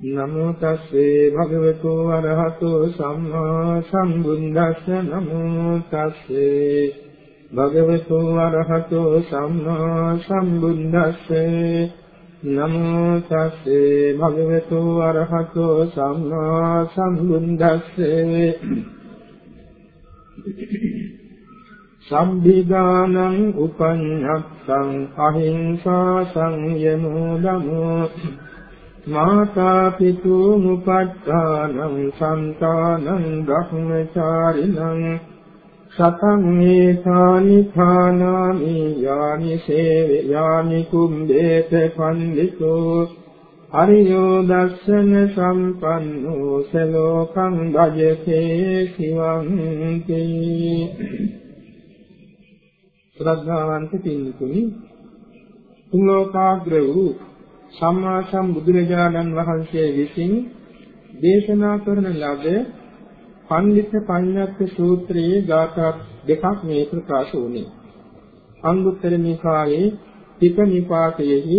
නමෝ තස්සේ භගවතු අරහතෝ සම්මා සම්බුද්දස්ස. නමෝ තස්සේ භගවතු අරහතෝ සම්මා සම්බුද්දස්ස. නමෝ තස්සේ භගවතු අරහතෝ සම්මා සම්බුද්දස්ස. සම්බිදානං උපඤ්ඤත්තං අහිංසා සංයමෝ දමෝ මාතා පිතු මුපත්තානං සන්තානං බ්‍රහ්මචාරිණං සතං මේසානි ථානාමි යානි සේව යානි කුම්බේත පන්දිතෝ අරියෝ දස්සන සම්පන්නෝ සලෝකං ගජසේ සිවංති ශ්‍රද්ධාවන්ත පින්තුනි තුන් ලෝකාග්‍ර වූ සම්මා සම්බුදුරජාණන් වහන්සේ විසින් දේශනා කරන ලද පණ්ඩිත පඤ්ඤාත් සූත්‍රයේ ගාථා දෙකක් මේ ප්‍රකාශ වුණේ. අංගුත්තර නිකායේ පිට නිපාතයේහි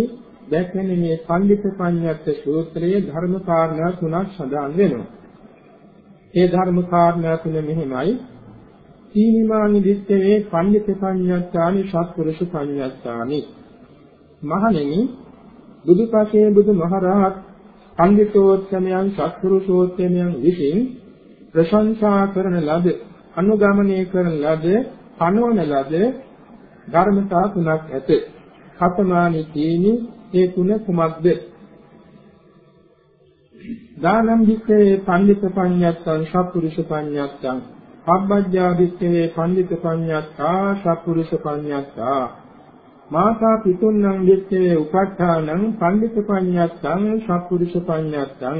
දැක්වෙන මේ පණ්ඩිත පඤ්ඤාත් සූත්‍රයේ ධර්ම කාරණා තුනක් සඳහන් වෙනවා. ඒ ධර්ම කාරණා තුන මෙහිමයි. සීනිමානි දිත්තේ පණ්ඩිත පඤ්ඤාත්තානි සත්පුරුෂ පඤ්ඤාත්තානි. මහණෙනි බුදුපසේ බුදුමහරහත් පඬිතෝත්තමයන් සත්පුරුෂෝත්තමයන් විසින් ප්‍රශංසා කරන ලද අනුගමනය කරන ලද පනවන ලද ධර්මතා තුනක් ඇත. කතමානි තීනි ඒ තුන කුමක්ද? දානම් වික්‍රේ පඬිත පඤ්ඤත්තං සත්පුරුෂ පඤ්ඤත්තං පබ්බජ්ජා වික්‍රේ පඬිත පඤ්ඤත්තා සත්පුරුෂ පඤ්ඤත්තා මාතා පිතුන්නම් දෙත්තේ උපට්ඨානං පණ්ඩිත පඤ්ඤත්තං සත්පුරුෂ පඤ්ඤත්තං.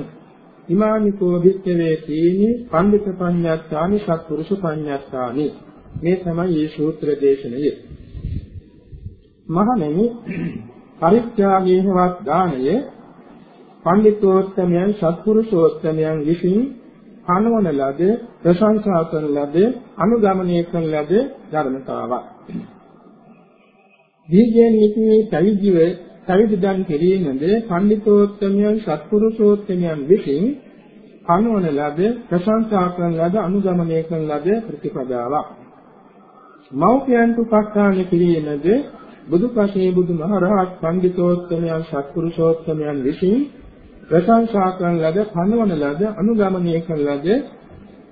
ඉමානිකෝ විත්තේ තීනි පණ්ඩිත පඤ්ඤත්තානි සත්පුරුෂ පඤ්ඤත්තානි. මේ තමයි මේ සූත්‍ර දේශනය. මහණෙනි පරිත්‍යාගයේවත් දානය පණ්ඩිතෝත්තමයන් සත්පුරුෂෝත්තමයන් විසින් පනවන ලද ප්‍රශංසා කරන ලද අනුගමනය කරන ලද ධර්මතාවක්. දීර්ඝයෙන් නිකී පැවිදිව පැවිදිදන් කිරීමද පඬිතෝත්තමයන් සත්පුරුෂෝත්තමයන් විසින් කනවන ලද ප්‍රශංසා කරන ලද අනුගමනය කරන ලද ප්‍රතිපදාවක්. මෞඛ්‍යයන්ට උපස්ථාන කිරීමද බුදුපසේ බුදුමහරහත් පඬිතෝත්තමයන් සත්පුරුෂෝත්තමයන් විසින් ප්‍රශංසා කරන ලද කනවන ලද අනුගමනය කරන ලද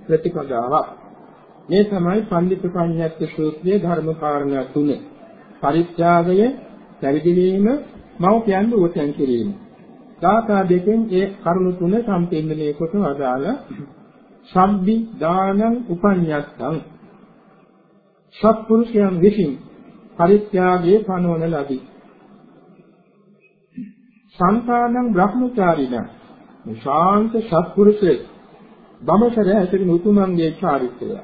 ප්‍රතිපදාවක්. මේ තමයි පඬිතු පඤ්ඤාත් සූත්‍රයේ ධර්ම කාරණා තුනේ. පරිත්‍යාගය, පැවිදි වීම, මව්පියන් දුවතෙන් කිරීම. ධාතා දෙකෙන් ඒ කරුණු තුන සම්පෙන්නණය කොට වදාළ සම්බි දානං උපඤ්ඤත්තං සත්පුරුෂයන් විසින් පරිත්‍යාගයේ පනවන ලදී. සංකානං බ්‍රහ්මචාරිණ ශාන්ත සත්පුරුෂේ බමසර ඇතිරින උතුමන්ගේ චාරිත්‍රය.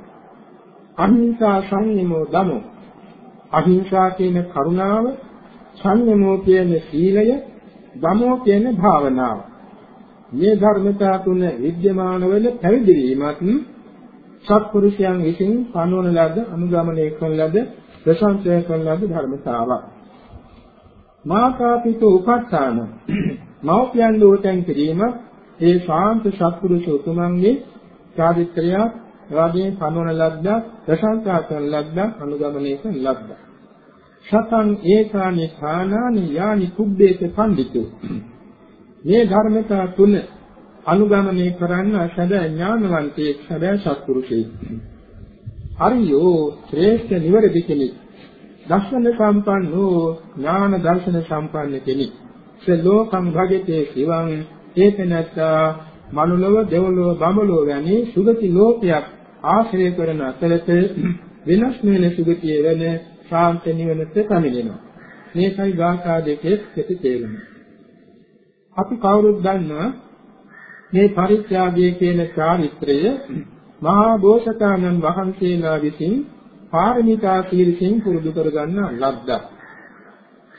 අහිංසා සංයමෝ දමෝ අහිංසා කියන කරුණාව, සංයමෝ කියන සීලය, දමෝ කියන භාවනාව. මේ ධර්මතා තුන විද්‍යමාන වෙන පැවිදි වීමත් සත්පුරුෂයන් විසින් පනවන ලද අනුගමනය කරන ලද ප්‍රශංසය කරන ලද ධර්මතාවක්. මාතාපිතු උපස්ථාන මෞපියන් දෝතෙන් කිරීම ඒ ශාන්ත සත්පුරුෂ උතුමන්ගේ චාරිත්‍රයක් එවාගේ පනවන ලද්දා ප්‍රශංසා කරන ලද්දා අනුගමනය කරන ලද්දා සතං ඒකානි ථානානි යානි කුබ්බේත පඬිතු. මේ ධර්මතා තුන අනුගමනය කරන්න සැබෑ ඥානවන්තයෙක් සැබෑ සත්පුරුෂයෙක්. හරියෝ ශ්‍රේෂ්ඨ නිවැරදි කෙනෙක්. දර්ශන සම්පන්නෝ ඥාන දර්ශන සම්පන්න කෙනෙක්. සලෝකං භගතේ සිවං ඒතනත්තා මනුලව දෙවලව බඹලව වැනි සුගති ලෝකයක් ආශ්‍රය කරන අතරත වෙනස් වෙන සුගතිය වෙන ශාන්ත නිවනට පැමිණෙනවා. මේකයි ගාථා දෙකේ කෙටි තේරුම. අපි කවුරුත් දන්නවා මේ පරිත්‍යාගය කියන චාරිත්‍රය මහා බෝසතාණන් වහන්සේලා විසින් පාරමිතා සීලයෙන් පුරුදු කරගන්න ලද්දා.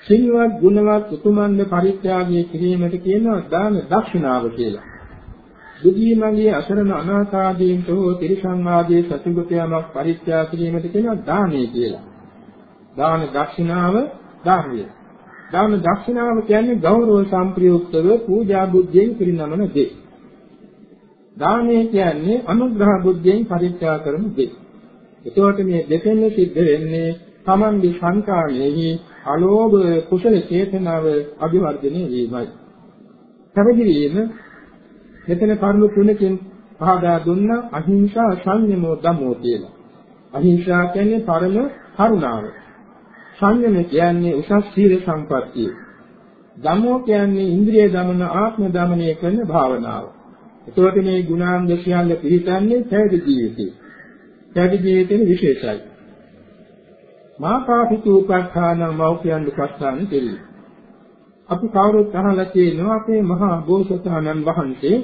සිල්වත් ගුණවත් උතුමන්ව පරිත්‍යාගය කිරීමට කියනවා දාන දක්ෂිනාව කියලා. දුගී මගේ අසරණ අනාථාදීන්ට හෝ තිරිසන් ආදී සතුගතයමක් පරිත්‍යාග කිරීමට කියනවා දානය කියලා. දාන දක්ෂිනාව ධර්මය. දාන දක්ෂිනාව කියන්නේ ගෞරව සම්ප්‍රයුක්තව පූජා බුද්ධියෙන් පිරිනමන දේ. දානය කියන්නේ අනුග්‍රහ බුද්ධියෙන් පරිත්‍යාග කරන දේ. එතකොට මේ දෙකෙන් සිද්ධ වෙන්නේ තමන්ගේ සංකාමයේහි අලෝභ කුසල චේතනාව අභිවර්ධනය වීමයි. පැවිදි වීම මෙතන කරුණු තුනකින් පහදා දුන්න අහිංසා සංයමෝ ධම්මෝ කියලා. අහිංසා කියන්නේ පරම කරුණාව. සංයම කියන්නේ උසස් සීල සම්පත්තිය. ධම්මෝ කියන්නේ ඉන්ද්‍රිය දමන ආත්ම දමනය කරන භාවනාව. එතකොට මේ ගුණාංග සියල්ල පිළිගන්නේ පැවිදි ජීවිතේ. පැවිදි ජීවිතේ විශේෂයි. මාපාපිතු උපස්ථාන මෞඛ්‍යයන් උපස්ථාන දෙලි. අපි කවුරුත් අහලා තියෙනවා අපේ මහා බෝසතාණන් වහන්සේ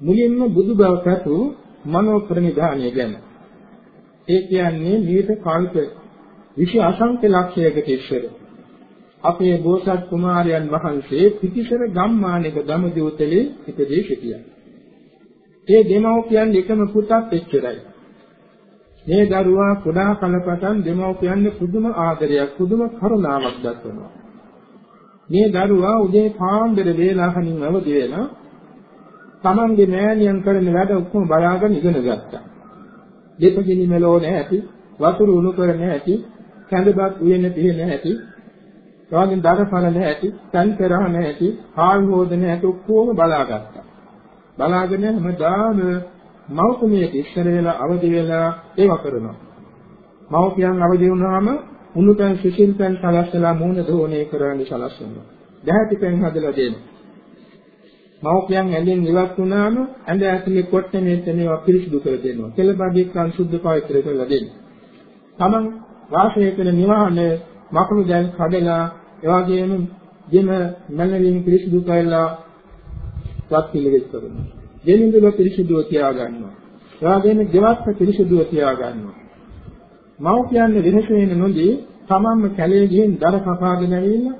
මුලින්ම බුදු බව පැතු මනෝ ප්‍රනිධානය ගැන. ඒ කියන්නේ මේක කල්ප විශේෂ අසංඛ්‍ය ලක්ෂයකට ඉස්සර අපේ බෝසත් කුමාරයන් වහන්සේ පිටිසර ගම්මානයක දමදිවතලේ ඉපදී සිටියා. ඒ දෙමව්පියන් එකම පුතත් එච්චරයි. මේ දරුවා කුඩා කලපටන් දෙමව්පියන්ගේ පුදුම ආදරයක් පුදුම කරුණාවක් දක්වනවා. මේ දරුවා උදේ පාන්දර වේලාවකින් අවදි වෙලා තමන්ගේ මෑණියන් කරන වැඩ ඔක්කොම බලාගෙන ඉගෙන ගත්තා. දෙපගිනි මෙලෝ නැති, වතුර උණු කර නැති, කැඳපත් උයන තියෙන නැති, එවාගෙන් දරපල නැති, තන් කරහ නැති, හාල් හොදන නැති ඔක්කොම බලාගත්තා. බලාගෙන හැමදාම මෞතුමියට ඉස්සර වෙලා අවදි වෙලා ඒව කරනවා. මෞපියන් අවදි වුණාම උණුපැන් සිසිල් පැන් සලස්සලා මූණ දෝණය කරන්න සලස්සනවා. දැහැටි පැන් හදලා දෙනවා. මෞපියන් ඇඳෙන් ඉවත් වුණාම ඇඳ ඇතුලේ කොට්ටේ මේවා පිරිසිදු කර දෙනවා. කෙළබඩියක් කන් සුද්ධ පවිත්‍ර කරලා දෙනවා. තමන් වාසය කරන නිවහන මකුළු දැල් කඩලා එවාගෙම ගෙම මැලවින් පිරිසිදු කරලා වත් පිළිවෙත් කරනවා. ගෙමින්දුල පිරිසිදුව තියා ගන්නවා. එවාගෙම ගෙවත්ත පිරිසිදුව තියා ගන්නවා. මව්පියන්ගේ වෙනස වෙන නොදී තමන්ම කැලේ ගිහින් දර කපාගෙන ඇවිල්ලා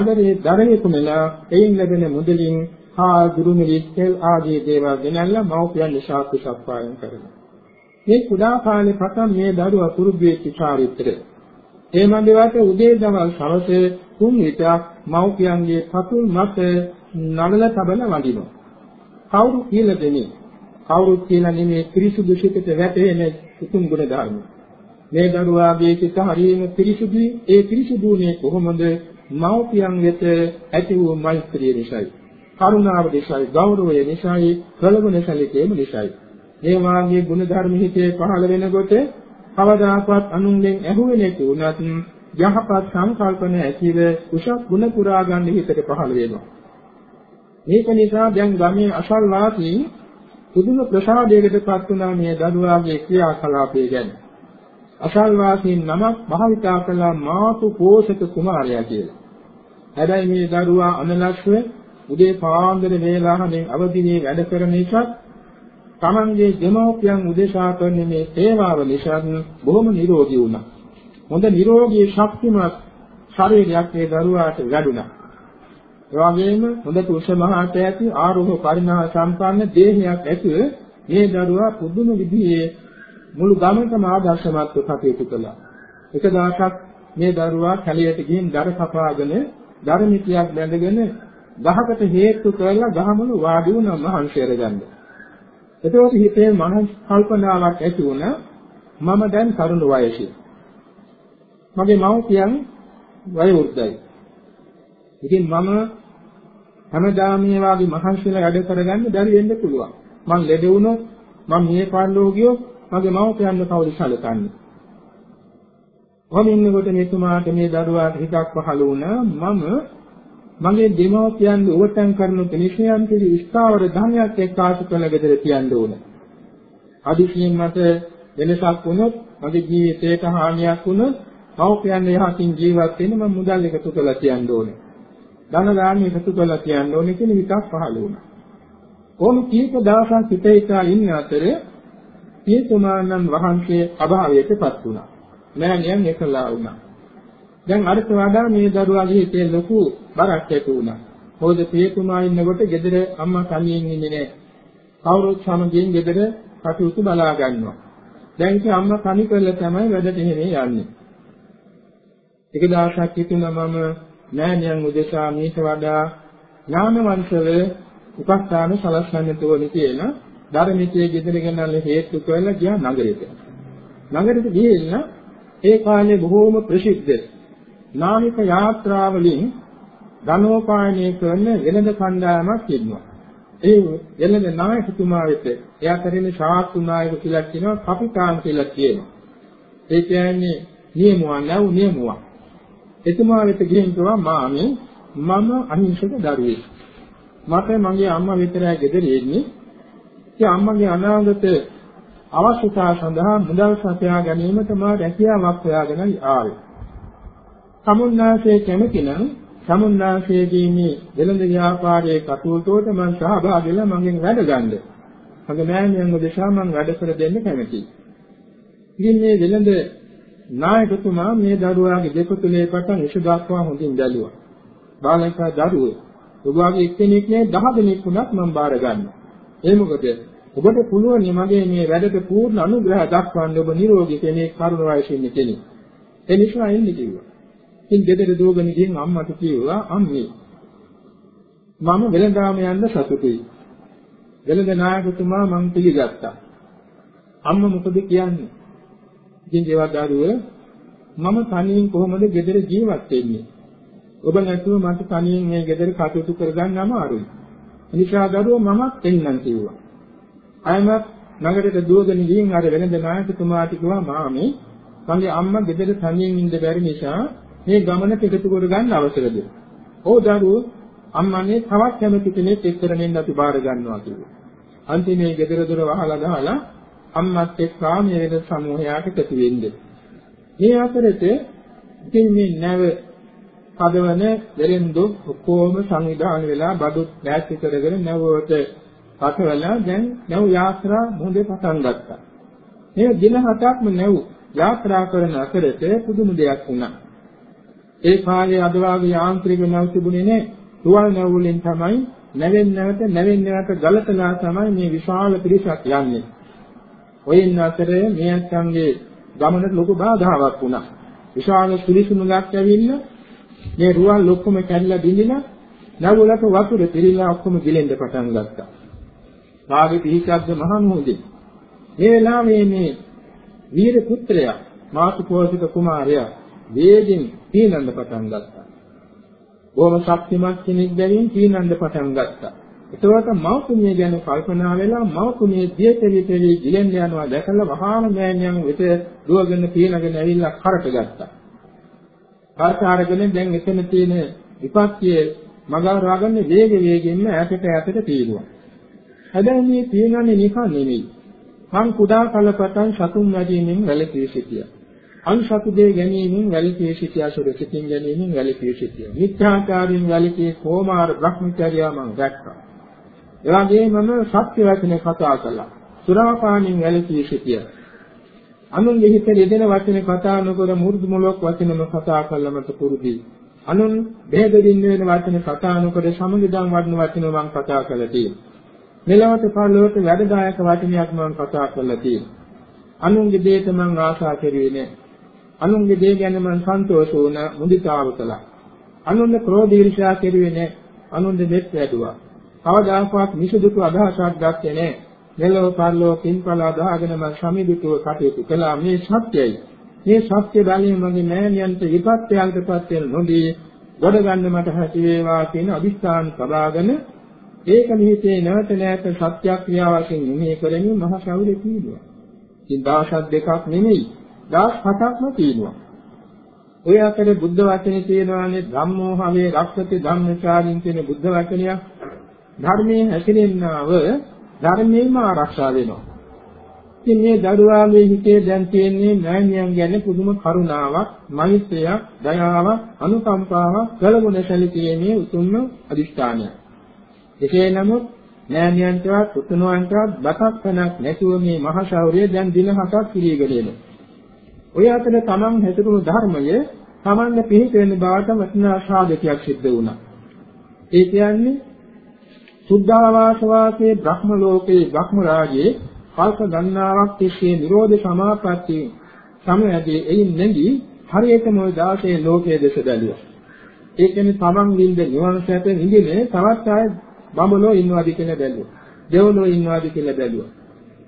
නගරයේ දරේ කුමලා එයින් ලැබෙන මුදලින් හා දුරුමිලි තෙල් ආදී දේවල් ගෙනල්ලා මව්පියන් ශාස්ත්‍ර සප්පායම් කරනවා. මේ කුඩා කාලේ පටන් මේ දරුවා පුරුදු වෙච්ච චාරිත්‍රය. ඒ මන්දේවට උදේ දවල් සවස තුන් විටක් මව්පියන්ගේ පතුල් මත නළල තබන වඩිනවා. කවුරු කියලා දෙන්නේ? කවුරුත් කියලා නෙමේ පිරිසුදු සිතට වැටෙන උතුම් ගුණ ධර්ම. මේ දරුවාගේ සිත හරියම පිරිසුදුයි. ඒ පිරිසුදුනේ කොහොමද? මව්පියන් වෙත ඇති වූ මෛත්‍රිය නිසායි. කරුණාව නිසායි, ගෞරවය නිසායි, කලගුණ සැලකීම නිසායි. මේ වාගේ ගුණ ධර්ම හිතේ පහළ වෙනකොට කවදාකවත් අනුන්ගෙන් ඇහුවේ නැති වුණත් යහපත් සංකල්පන ඇතිව උසස් ගුණ පුරා ගන්න හිතට පහළ වෙනවා. මේක නිසා දැන් ගමේ අසල්වාසී පුදුම ප්‍රසාදයකටපත් වුණා මේ දරුවාගේ ක්‍රියාකලාපය ගැන. අසල්වාසීන් නමක් භාවිතා කළ මාතු පෝෂක කුමාරයා කියලා. හැබැයි මේ දරුවා අනලස්ව උදේ පාන්දර වේලාවෙන් අවදිනේ වැඩ කරන නිසා තමන්ගේ දෙමව්පියන් උදෙසා කරන මේ සේවාව නිසා බොහොම නිරෝගී වුණා. හොඳ නිරෝගී ශක්තිමත් ශරීරයක් මේ දරුවාට ලැබුණා. ඒ වගේම හොඳ කුෂ මහාට ඇති ආරෝහ පරිණාම සම්පන්න දේහයක් ඇතුව මේ දරුවා පුදුම විදිහේ මුළු ගමකම ආදර්ශමත්ව කටයුතු කළා. එක දවසක් මේ දරුවා කැලියට ගිහින් දර කපාගෙන ධර්මිතියක් බැඳගෙන ගහකට හේතු කරලා ගහමුණු වාඩි වුණා මහන්සි කරගන්න. එතකොට හිතේ මනස් කල්පනාවක් ඇති වුණා මම දැන් තරුණ වයසේ. මගේ මව්පියන් වයෝවෘද්ධයි. ඉතින් මම හැමදාම මේ වාගේ මහන්සිලා වැඩ කරගන්න බැරි වෙන්න පුළුවන්. මං ලෙඩ වුණොත් මම මේ පාඩලෝ ගියොත් මගේ මව්පියන්ව කවුද සැලකන්නේ? කොහොම ඉන්නකොට මෙතුමාට මේ දරුවාට හිතක් පහළ වුණා මම මගේ දෙමව්පියන් උවටන් කරන කෙනිෂයන් පිළි ස්ථාවර ධනයක් එක්කාසු කළ ගෙදර තියන්න ඕන. අදිසියෙන් මට වෙනසක් වුණොත් මගේ ජීවිතයට හානියක් වුණොත් මව්පියන් යහකින් ජීවත් වෙන්න මම මුදල් එකතු කරලා තියන්න ඕනේ. ධන දාන්න එකතු කරලා තියන්න ඕනේ කියන හිතක් පහළ වුණා. ඕම කීප දවසක් හිත හිතා ඉන්න අතරේ පියතුමාණන් වහන්සේ අභාවයටපත් වුණා. මෑණියන් එකලා වුණා. දැන් අරට වඩා මේ දරුවාගේ හිතේ ලොකු බරක් ඇති වුණා. මොකද පියතුමා ඉන්නකොට ගෙදර අම්මා තනියෙන් ඉන්නේ නැහැ. කවුරුත් සමගින් ගෙදර කටයුතු බලා ගන්නවා. දැන් ඉතින් අම්මා තනි කරලා තමයි වැඩට එහෙම යන්නේ. එක දවසක් හිතුණා මම නෑනියන් උදෙසා මේට වඩා ඥානවන්තව උපස්ථාන සලස්වන්න ඕනේ කියලා ධර්මිතයේ ගෙදර ගෙනල්ලා හේතු කරලා ගියා නගරෙට. නගරෙට ගිහිල්ලා ඒ කාලේ බොහෝම ප්‍රසිද්ධ නාමික යාත්‍රාවලින් ධනෝපායනය කරන වෙළඳ කණ්ඩායමක් ඉන්නවා. ඒ වෙළඳ නායකතුමා වෙත එයා කරන්නේ ශාස්ත්‍ර නායක කියලා කියනවා කපිතාන් කියලා කියනවා. ඒ කියන්නේ නියමුවා නැව් නියමුවා. එතුමා වෙත ගිහින් කිව්වා මාමේ මම අහිංසක දරුවෙක්. මට මගේ අම්මා විතරයි ගෙදර ඉන්නේ. ඒ අම්මගේ අනාගත අවශ්‍යතාව සඳහා මුදල් සපයා ගැනීමට මා රැකියාවක් හොයාගෙන ආවේ. සමුන්නාසේ කැමති නම් සමුන්නාසේගේ මේ වෙළඳ ව්‍යාපාරයේ කටයුතුවට මම සහභාගී වෙලා මගෙන් වැඩ ගන්න. මගේ මෑණියන්ව දෙසා මම වැඩ කර දෙන්න කැමතියි. ඉතින් මේ වෙළඳ නායකතුමා මේ දරුවාගේ දෙපතුලේ පටන් ඉෂ දක්වා හොඳින් බැලුවා. බාලකා දරුවෝ ඔබගේ එක්කෙනෙක් නේ 10 දෙනෙක් වුණත් මම බාර ගන්නවා. ඒ මොකද ඔබට පුළුවන් මගේ මේ වැඩට පූර්ණ අනුග්‍රහ දක්වන්න ඔබ නිරෝගී කෙනෙක් කරුණ වයසින් කෙනෙක්. ඒ නිසා එන්නේ කිව්වා. ඉතින් ගෙදර දුවගෙන ගිහින් අම්මට කිව්වා අම්මේ මම වෙළඳාම යන්න සතුටුයි. වෙළඳ නායකතුමා මං පිළිගත්තා. අම්මා මොකද කියන්නේ? ඉතින් ඒවා දරුව මම තනියෙන් කොහොමද ගෙදර ජීවත් වෙන්නේ? ඔබ නැතුව මට තනියෙන් මේ ගෙදර කටයුතු කරගන්න අමාරුයි. නිසා දරුව මමත් එන්නම් කිව්වා. අයමත් නගරයට දුවගෙන ගිහින් අර වෙළඳ නායකතුමාට කිව්වා මාමේ මගේ අම්මා ගෙදර තනියෙන් ඉන්න බැරි නිසා මේ ගමනට එකතු කරගන්න අවසර දෙන්න. "ඔව් දරුවෝ අම්මනේ තවත් කැමති කෙනෙක් එක්කරමින් අපි බාර ගන්නවා" කිව්වා. අන්තිමේ ගෙදර දොර වහලා දාලා අම්මත් එක්ක මේ වෙන සමූහයට එකතු වෙන්නේ. මේ අතරේ ඉතින් මේ නැව පදවන දෙරෙන්දු ඔක්කොම සංවිධානය වෙලා බඩුත් දැස්ති කරගෙන නැවවට පතවලා දැන් නැව් යාත්‍රා මොහොතේ පටන් ගත්තා. මේ දින හතක්ම නැව් යාත්‍රා කරන අතරේ පුදුම දෙයක් වුණා. ඒ කාලේ අද වාගේ යාන්ත්‍රික නැව් තිබුණේ නැහැ. තුවල් නැව් වලින් තමයි නැවෙන් නැවත නැවෙන් නැවත ගලතලා තමයි මේ විශාල පිරිසක් යන්නේ. ඔයින් අතරේ මේ අත්ංගේ ගමනට ලොකු බාධාවක් වුණා. විශාල පිරිසුමක් ඇවිල්ලා මේ රුවල් ඔක්කොම කැඩලා බිඳිලා නැවුලට වතුර පිරීලා ඔක්කොම ගිලෙන්න පටන් ගත්තා. රාගේ පිහිටක්ද මහනුවදේ. මේ වෙලාවේ මේ වීර පුත්‍රයා මාතු පෝෂිත කුමාරයා වේගෙන් පීනන්න පටන් ගත්තා. බොහොම ශක්තිමත් කෙනෙක් බැවින් පීනන්න පටන් ගත්තා. එතකොට මෞතුමිය ගැන කල්පනා වෙලා මෞතුමිය දියතෙලි තෙලි ගිලෙන් යනවා දැකලා වහාම මෑණියන් වෙත දුවගෙන පීනගෙන ඇවිල්ලා කරට ගත්තා. කරට අරගෙන දැන් එතන තියෙන විපත්තියේ මගහරවාගෙන වේග වේගෙන්ම ඈතට ඈතට පීනුවා. හැබැයි මේ පීනන්නේ නිකන් නෙමෙයි. මං කුඩා කලපතන් සතුන් වැඩිමින් වැළකී සිටියා. අන්සතු දේ ගැනීමෙන් වැළකී සිටියා සුරකිතින් ගැනීමෙන් වැළකී සිටියා. මිත්‍යාචාරයෙන් වැළකී කොමාර බ්‍රහ්මචර්යා මම දැක්කා. එවැගේම මම සත්‍ය වචන කතා කළා. සුරාපානින් වැළකී සිටියා. අනුන්ගේ හිතේ යෙදෙන වචන කතා නොකර මුරුදු මොලොක් වචනම කතා කළා මට පුරුදුයි. අනුන් බෙහෙදින් වෙන වචන කතා නොකර සමගදම් වඩන වචන මම කතා කළා තියෙනවා. මෙලොවට පරලොවට වැඩදායක වචනයක් මම කතා කළා තියෙනවා. අනුන්ගේ දේට මම ආශා කෙරුවේ නැහැ. අනුන්ගේ දේ ගැන මම සන්තෝෂ වුණා මුදිතාව කළා. අනුන්ගේ ක්‍රෝධ ඊර්ෂ්‍යා කෙරුවේ නැහැ. අනුන්ගේ මෙත් වැඩුවා. කවදාකවත් මිසුදුතු අදහසක් ගත්තේ නැහැ. මෙලොව පරලොව කින්පල අදාගෙන මම සමිදුතුව කටයුතු කළා. මේ සත්‍යයි. මේ සත්‍ය බලයෙන් මගේ මෑණියන්ට විපත්යන්ටපත් වෙන නොදී ගොඩ ගන්න මට හැකි වේවා කියන අදිස්ථාන සබාගෙන ඒක නිහිතේ නැවත නැවත සත්‍යක්‍රියාවකින් මෙහෙ කරමින් මහ ශෞර්ය කීදුවා. ඉතින් දවස් දෙකක් නෙමෙයි දවස් හතක්ම තියෙනවා. ඔය අතරේ බුද්ධ වචනේ තියෙනවානේ ධම්මෝහවේ රක්ෂති ධම්මචාරින් කියන බුද්ධ වචනයක්. ධර්මයේ හැසිරෙන්නව ධර්මයෙන්ම ආරක්ෂා වෙනවා. ඉතින් මේ දරුවාගේ හිතේ දැන් තියෙන්නේ නෑනියන් ගැන පුදුම කරුණාවක්, මෛත්‍රියක්, දයාවක්, අනුකම්පාවක්, කලගුණ සැලකීමේ උතුම්ම අදිෂ්ඨානයක්. එසේ නමුත් නෑනියන්ටවත් පුතුණුවන්ටවත් බතක්කනක් නැතුව මේ මහ ශෞර්යය දැන් දින හතක් පිළිගෙන එනවා. ඔය අතර තමන් හැසිරුණු ධර්මය තමන්ගේ පිහිට වෙන බවට වටිනා සාධකයක් සිද්ධ වුණා. ඒ කියන්නේ සුද්ධාවාස වාසයේ බ්‍රහ්ම ලෝකයේ බ්‍රහ්ම රාජයේ කල්ප ගණනාවක් තිස්සේ නිරෝධ සමාපatti සමයදී එයින් නැගී හරියටම ওই 16 ලෝකයේ දෙස බැලුවා. ඒ කියන්නේ තමන් විඳ නිවන සැප නිදිනේ තවත් ආය බඹලෝ ඉන්නවාද කියලා බැලුවා. දෙව්ලෝ ඉන්නවාද කියලා බැලුවා.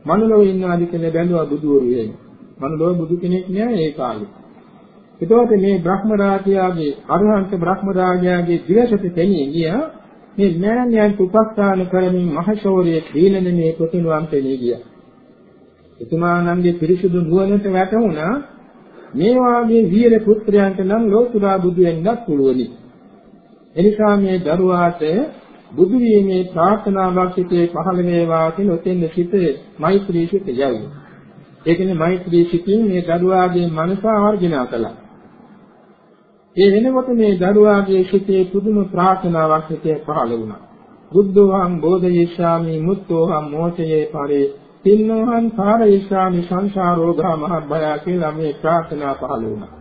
මනුලෝ ඉන්නවාද කියලා බැලුවා බුදුවරු එහෙම. මනුලෝ බුදු කෙනෙක් නෑ ඒ කාලේ. එතකොට මේ බ්‍රහ්ම රාජයාගේ අරහන්ත බ්‍රහ්ම රාජයාගේ දිවසත තෙණිය ගියා මේ මෑණියන් උපස්ථාන කරමින් මහශෝරිය දීලන මේ ප්‍රතිනුවම් තෙණිය ගියා. එතුමාණන්ගේ පිරිසුදු නුවණට වැටුණා මේ වාගේ වීර පුත්‍රයන්ට නම් ලෝතුරා බුදු වෙන්නත් පුළුවනි. එනිසා මේ දරුවාට බුදු වීමේ ප්‍රාර්ථනාවක් සිටේ පහළ වේවා කියන ඔතෙන් සිට මෛත්‍රී සිට යයි. ඒ කියන්නේ මෛත්‍රී සිටින් මේ දරුවාගේ මනස ආවර්ජනා කළා. ඒ වෙනකොට මේ දරුවාගේ සිටේ පුදුම ප්‍රාර්ථනාවක් සිටේ පහළ වුණා. බුද්ධෝහං බෝධයේශාමි මුත්තෝහං මෝචයේ පරේ තින්නෝහං සාරයේශාමි සංසාරෝගා මහබ්බය කියලා මේ ප්‍රාර්ථනා පහළ වුණා.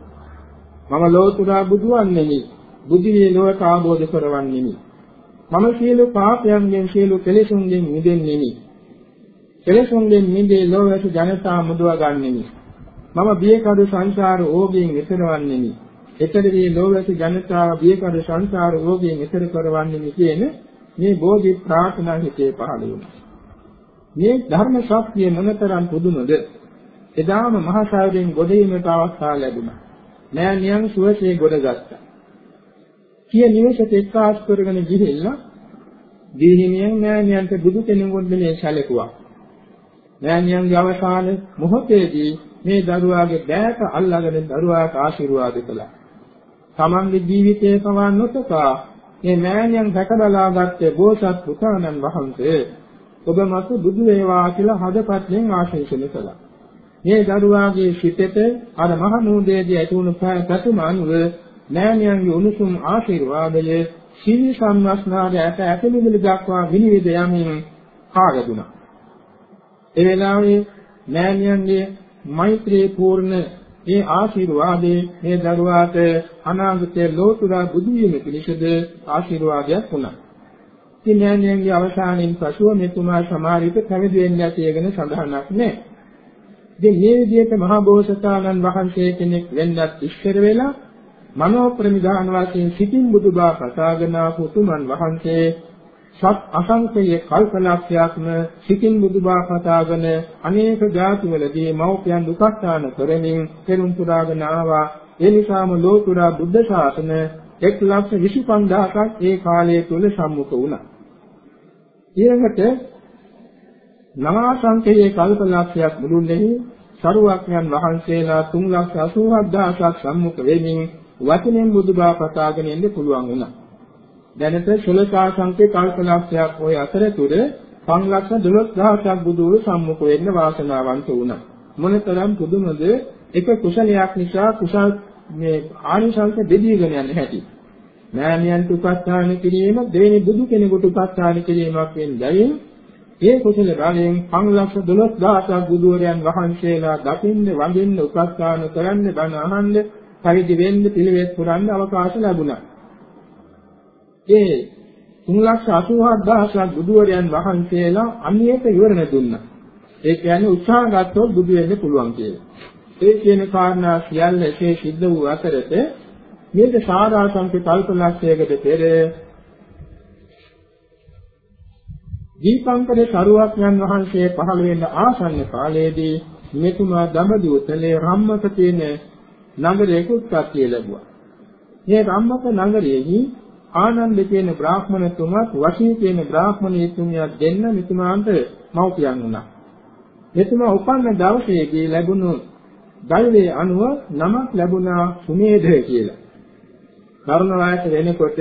මම ලෝතුරා බුදුන් නෙමි. බුද්ධියේ ලෝක ආબોධ කරවන්නෙමි. මම සියලු පාපයන්ගෙන් සියලු කෙලෙසුන්ගෙන් මිදෙන්නෙමි. කෙලෙසුන්ගෙන් මිදේ ලෝකයට ජනතා මුදවා ගන්නෙමි. මම බියකඩ සංසාර ඕගයෙන් එතරවන්නෙමි. එතරදී ලෝකයට ජනතාව බියකඩ සංසාර ඕගයෙන් එතර කරවන්නෙමි කියන මේ බෝධි ප්‍රාර්ථනා හිතේ පහළ වුණා. මේ ධර්ම ශක්තිය මොනතරම් පුදුමද? එදාම මහා සාගරයෙන් ගොඩීමට අවස්ථාව ලැබුණා. නෑනියන් සුවසේ ගොඩගත්තා. කිය නිවසට එක්කාස් කරගෙන ගිහිල්ලා දීහිමියන් නෑනියන්ට බුදු කෙනෙකුට මේ සැලකුවා. නෑනියන්ගේ අවසාන මොහොතේදී මේ දරුවාගේ බෑට අල්ලාගෙන දරුවාට ආශිර්වාද කළා. තමන්ගේ ජීවිතය පවා නොතකා මේ මෑණියන් රැකබලාගත්තේ බෝසත් පුතාණන් වහන්සේ ඔබ මතු බුදු වේවා කියලා හදපත්ෙන් ආශිර්වාද කළා. මේ දරුවාගේ සිතට අර මහ නූදේදී ඇති වුණු පැතුම අනුව නෑනියන්ගේ උණුසුම් ආශිර්වාදය සීල සම්වස්නාරයට ඇතමිලි දක්වා විනිවිද යමින් කාගදුනා. ඒ වෙලාවේ නෑනියන්ගේ මෛත්‍රී පූර්ණ මේ ආශිර්වාදයේ මේ දරුවාට අනාගතයේ ලෝතුරා බුදු වීම පිණිසද ආශිර්වාදයක් වුණා. ඉතින් නෑනියන්ගේ අවසානයේ පසුව මෙතුමා සමාරිත පැවිදි වෙන්න ඇති ගැන සඳහනක් නැහැ. ඉතින් මේ විදිහට මහා බෝසතාණන් වහන්සේ කෙනෙක් වෙන්නත් ඉස්සර වෙලා මනෝ ප්‍රනිධාන වශයෙන් සිතින් බුදුබව ප්‍රසාගන පුතුමන් වහන්සේ සත් අසංකේය කල්පලක්ෂයක්ම සිතින් බුදුබව පතාගෙන අනේක ධාතුවලදී මෞපියන් දුක්ඛාන කරමින් පෙරම් පුරාගෙන ආවා. ඒ නිසාම ලෝතුරා බුද්ධ ශාසන 125000ක් ඒ කාලය තුල සම්මුඛ වුණා. ඊළඟට නවාසංකේය කල්පලක්ෂයක් මුළුල්ලේ සරුවක්ඥන් වහන්සේලා 387000ක් සම්මුඛ වෙමින් වචනෙන් බුදුබව පතාගෙන ඉන්න පුළුවන් වුණා. දැනට ශුලකා සංකේ කල්පලක්ෂයක් ওই අතරතුර 512000ක් බුදුරු සම්මුඛ වෙන්න වාසනාවන්ත වුණා. මොනතරම් පුදුමද එක කුසලයක් නිසා කුසල් මේ ආනිසංස දෙදීගෙන යන හැටි. මෑණියන්ට උපස්ථාන කිරීම දෙවෙනි බුදු කෙනෙකුට උපස්ථාන කිරීමක් වෙනදයි ඒ කුසල බලයෙන් 512000ක් බුදුරයන් වහන්සේලා දකින්න වඳින්න උපස්ථාන කරන්න බණ අහන්න පරිදි වෙන්න පිළිවෙත් පුරන්න අවකාශ ලැබුණා. ඒ 384000ක් බුදුවරයන් වහන්සේලා අනියත විවරණ දුන්නා. ඒ කියන්නේ උත්සාහ ගත්තොත් බුදු වෙන්න පුළුවන් කියලා. ඒ කියන කාරණා සියල්ල එසේ සිද්ධ වූ අතරත මේක සාරාංශක කල්පලක්ෂයකට පෙර දීපංකර සරුවක්යන් වහන්සේ පහළ වෙන්න ආසන්න කාලයේදී මෙතුමා දඹදිවතලේ රම්මක තියෙන නගරයක උත්පත්තිය ලැබුවා. මේ රම්මක නගරයේහි ආනන්ද කියන බ්‍රාහ්මණතුමත් වශී කියන බ්‍රාහ්මණීතුමියක් දෙන්න මෙතුමාන්ට මව්පියන් වුණා. මෙතුමා උපන්න දවසේදී ලැබුණු දෛවයේ අනුව නමක් ලැබුණා සුමේධ කියලා. තරුණ වයස වෙනකොට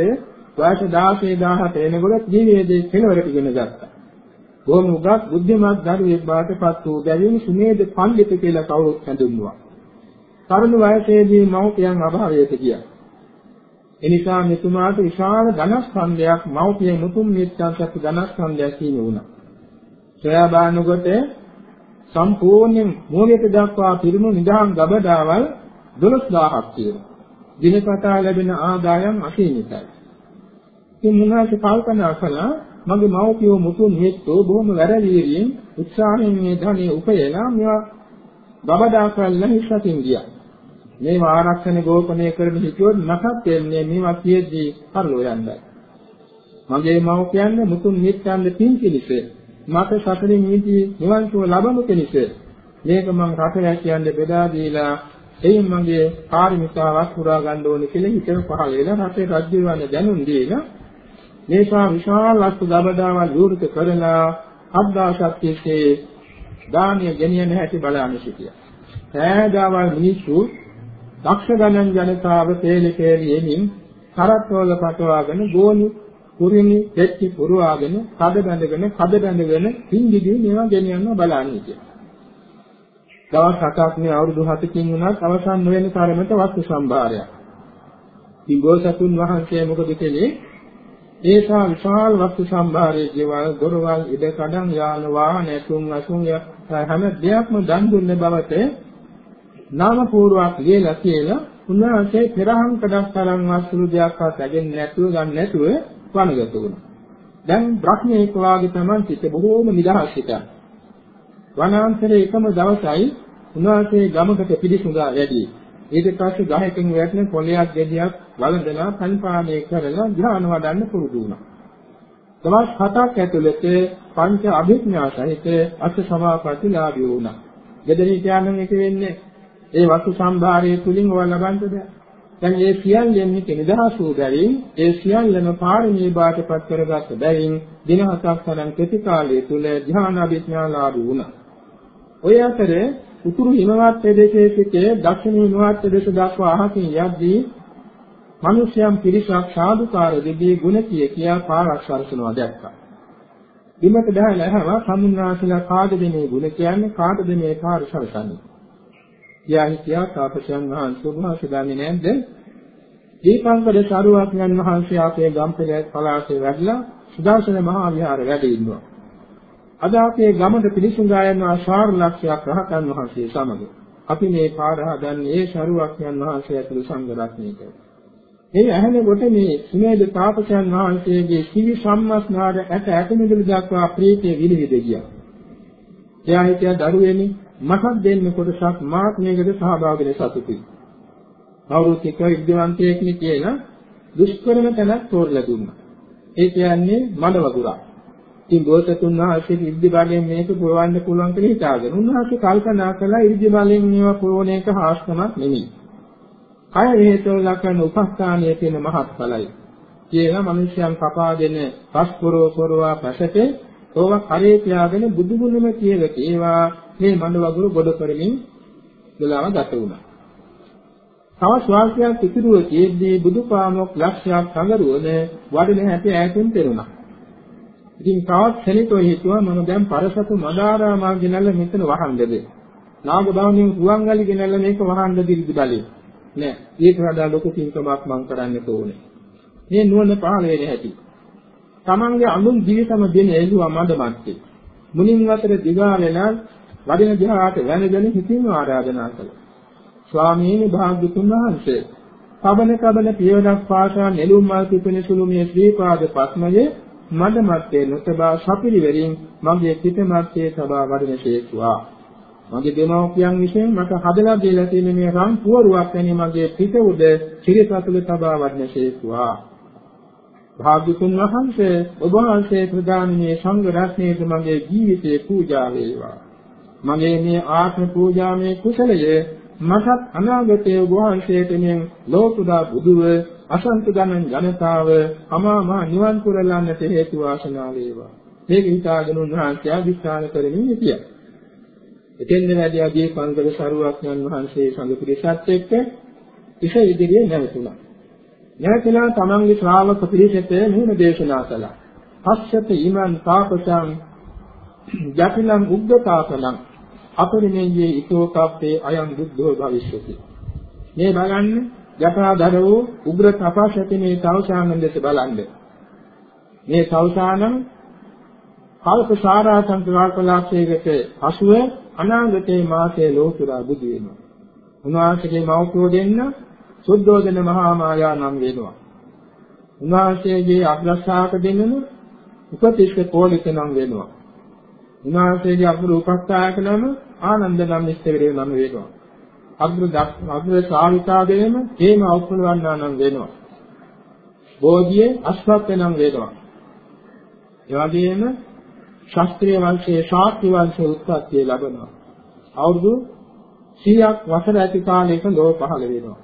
වයස 16 17 වෙනකොට ජීවිතයේ කෙලවරට ඉගෙන ගත්තා. බොහොම උගත් බුද්ධිමත් දරුවෙක් බාටපත් වූ බැවින් සුමේධ පඬිතු කියලා කවුරුත් හඳුන්වුවා. තරුණ වයසේදී මව්පියන් අභාවයට ගියා. එනිසා මෙතුමාට විශාල ධනස්කන්ධයක් මව්පිය මුතුන් මිත්‍යාසත් ධනස්කන්ධයක් හිමි වුණා. සොයා බලනකොට සම්පූර්ණ මූලයට දක්වා පිරුණු නිදාන් ගබඩාවල් 12000ක් තියෙනවා. දිනපතා ලැබෙන ආදායම් අසීමිතයි. ඉතින් මුනාට කල්පනා කළා මගේ මව්පියෝ මුතුන් මිත්තෝ බොහොම වැරදීරියෙන් උත්සාහයෙන් මේ ධනෙ උපයලා මේවා ගබඩා කරලා හිස්සකින් ගියා. මේව ආරක්ෂණ ගෝපනය කරන හිතුවොත් මටත් එන්නේ මේවා කියෙද්දී පරලෝ යන්නයි. මගේ මව කියන්නේ මුතුන් නිත්‍යන්ද පින් පිණිස මට සතරින් නිති නිවන් සුව ලබමු පිණිස මේක මම රටේ කියන්නේ බෙදා දීලා එයින් මගේ කාර්මිකාවක් පුරා ගන්න ඕනේ කියලා හිතේ පහළ වෙලා රටේ රජු වන්න දැනුම් දීලා මේසා විශාල අස්තු දබදාවල් විවෘත කරලා අබ්දාසත්‍යයේ දානිය ගෙනියන හැටි බලන්න සිටියා. සෑදාවල් මිනිස්සු දක්ෂ ගණන් ජනතාව තේලිකේලි එමින් කරත්වල පටවාගෙන ගෝනි කුරිනි දෙච්චි පුරවාගෙන කඩ බැඳගෙන කඩ බැඳගෙන පින්දිදී මේවා ගෙනියන්න බලන්නේ කියලා. දවස් 7ක් මේ අවුරුදු 7කින් වුණත් අවසන් නොවන තරමට වස්තු සම්භාරයක්. ඉංගෝසතුන් වහන්සේ මොකද කළේ? ඒසා විශාල වස්තු සම්භාරයේ ජීවල් දොරවල් ඉඩ කඩන් යාන වාහන තුන් අසුන් හැම දෙයක්ම දන් දුන්න බවට නාම පූර්වක් ලියලා කියලා උන්වහන්සේ පෙරහන් කඩක් තරම් වස්තු දෙයක්වත් ඇගෙන්නේ නැතුව ගන්න නැතුව වනගත වුණා. දැන් බ්‍රහ්මීක වාගේ තමයි සිට බොහෝම නිදහස් සිටා. වනාන්තරයේ එකම දවසයි උන්වහන්සේ ගමකට පිළිසුඳා වැඩි. ඊට පස්සේ ගහකින් වැටෙන කොළයක් ගෙඩියක් වළඳලා පරිපාලනය කරලා ධ්‍යාන වඩන්න පුරුදු වුණා. දවස් හතක් ඇතුළත පංච අභිඥා සහිත අෂ්ට සමාපත්තිලාභී වුණා. ගෙදරින් කියනනම් එක වෙන්නේ ඒ වස්තු සම්භාරයේ තුලින් ඔය ලබන්නද? දැන් මේ සියල්ලෙන් හිත නිදහස් වූ බැවින් ඒ සියල්ලම පාරමී බාටපත් කරගත් බැවින් දින හතක් තරම් කෙටි කාලය තුල ධ්‍යාන අභිඥාලාභී වුණා. ඔය අතරේ උතුරු හිමවත් ප්‍රදේශයේ සිට දක්ෂිණ හිමවත් ප්‍රදේශ දක්වා අහසින් යද්දී මිනිසයන් පිරිසක් සාදුකාර දෙවිය ගුණ කිය කියා පාරක් සරසනවා දැක්කා. බිමට දැහැලා හැම සම්මුනාසලා කාටද මේ ගුණ කියන්නේ කාටද මේ පාර සරසන්නේ? කියා හිටියා තාපසයන් වහන්සේ වහන්සේ දන්නේ නැද්ද? දීපංකර සාරුවක්ඥන් වහන්සේ අපේ ගම්පෙළ පළාතේ වැඩලා සුදර්ශන මහා විහාර වැඩ ඉන්නවා. අද අපේ ගමට පිළිසුඳා යන ආශාර ලක්ෂයක් රහතන් වහන්සේ සමග අපි මේ පාර හදන්නේ සරුවක්ඥන් වහන්සේ ඇතුළු සංඝ රත්නයක. මේ ඇහෙනකොට මේ සුමේද තාපසයන් වහන්සේගේ සිවි සම්මස්නාද ඇට ඇටමිදුළු දක්වා ප්‍රීතිය විලිවිද ගියා. එයා හිටියා දරුවෙනි මටත් දෙන්න කොටසක් මාත් මේකට සහභාගී වෙන්න සතුටුයි. කවුරුත් එක්ක විද්‍යාවන්තයෙක් නේ කියලා දුෂ්කරම තැනක් තෝරලා දුන්නා. ඒ කියන්නේ මඩ වගුරක්. ඉතින් බෝසතුන් වහන්සේගේ ඉර්ධි බලයෙන් මේක පුරවන්න පුළුවන් කියලා හිතාගෙන උන්වහන්සේ කල්පනා කළා ඉර්ධි බලයෙන් මේවා පුරවන එක හාස්කමක් නෙමෙයි. කය හේතුව ලක්වන උපස්ථානයේ තියෙන මහත්ඵලයි. කියලා මිනිසයන් කපාගෙන පස්පරෝ පරවා පැසතේ ඕව කරේ තියාගෙන බුදුගුණම කියලා ඒවා මේ මඬ වගුරු ගොඩ කරමින් වෙලාව ගත වුණා. තව ශ්වාසයක් ඉතිරුව තියෙද්දී බුදුපාමොක් ලක්ෂයක් සංගරුවන වඩින හැටි ඈතින් පෙරුණා. ඉතින් තවත් සෙනෙතෝ හිතුවා මම දැන් පරසතු මදාරාමා ගෙනල්ලා මෙතන වහන්නද? නාග බවණින් රුවන්ගලි ගෙනල්ලා මේක වහන්න දිරිදි බලේ. නෑ. ඒක වඩා ලොකු පින්කමක් මං කරන්න ඕනේ. මේ නුවණ පහළ වෙන හැටි. තමන්ගේ අඳුන් ජීවිතම දෙන එළුවා මඩ මැත්තේ. මුනින් අතර දිගාලෙනා වදින දිහාට වැනගෙන හිතින් ආරාධනා කළා. ස්වාමීනි භාග්‍යතුන් වහන්සේ පබන කබන පියවරක් පාසා නෙළුම් මල් පිපෙන සුළු මේ ශ්‍රී පාද පත්මයේ මඩ මැත්තේ නොතබා සපිරිවරින් මගේ පිට මැත්තේ තබා වඩනසේක්වා. මගේ දෙමව්පියන් විසින් මට හදලා දීලා තියෙන මේ රන් පුවරුවක් වැනි මගේ පිට උඩ සිරිසතුල තබා වඩනසේක්වා. භාග්‍යතුන් වහන්සේ ඔබ වහන්සේ ප්‍රදානීය සංඝ රත්නයේ මගේ ජීවිතේ පූජා වේවා. මගේ මේ ආත්ම පූජාමේ කුසලය මටත් අනාගතයේ ඔබ වහන්සේට මෙන් ලෝකුදා බුදුව අසන්ත ගණන් ජනතාව අමාමා නිවන් පුරලන්නට හේතු වාසනා වේවා. මේක හිතාගෙන උන්වහන්සේ අධිෂ්ඨාන කරමින් හිටියා. එතෙන්ද වැඩි අධි පංකල සරුවක්ඥන් වහන්සේ සංඝ පිරිසත් එක්ක ඉස ඉදිරියේ නැවතුණා. නැවතලා තමන්ගේ ශ්‍රාවක පිරිසට මෙහෙම දේශනා කළා. පස්සත ඊමන් තාපසං යතිලං උග්ගතාපලං අපරිමේයේ ඊතෝ කප්පේ අයං බුද්ධෝ භවිෂ්‍යති. මේ බලන්න යථාදර වූ උග්‍ර තපස් ඇති මේ තවුසානන් දෙස බලන්න. මේ තවුසානන් කල්ප සාරාසං කල්පලාක්ෂයකට පසුව අනාගතේ මාසයේ ලෝතුරා බුදු වෙනවා. උන්වහන්සේගේ මෞඛ්‍යෝ දෙන්න සුද්ධෝදන මහා මායා නම් වෙනවා. උන්වහන්සේගේ අග්‍රශාක දෙන්නු උපතිස්ස කෝලික නම් වෙනවා. උන්වහන්සේගේ අග්‍ර උපස්ථායක නම ආනන්ද නම් ඉස්තවිරේ නම් වෙනවා. අග්‍ර අග්‍ර ශ්‍රාවිකාගෙම හේම අවුස්සලවන්නා නම් වෙනවා. බෝධියේ අශ්වත්ථ නම් වෙනවා. ඒ වගේම ශාස්ත්‍රීය වංශයේ ශාක්‍ය වංශයේ උත්පත්තිය ලැබෙනවා. අවුරුදු 100ක් වසර ඇති කාලයක ලෝ පහළ වෙනවා.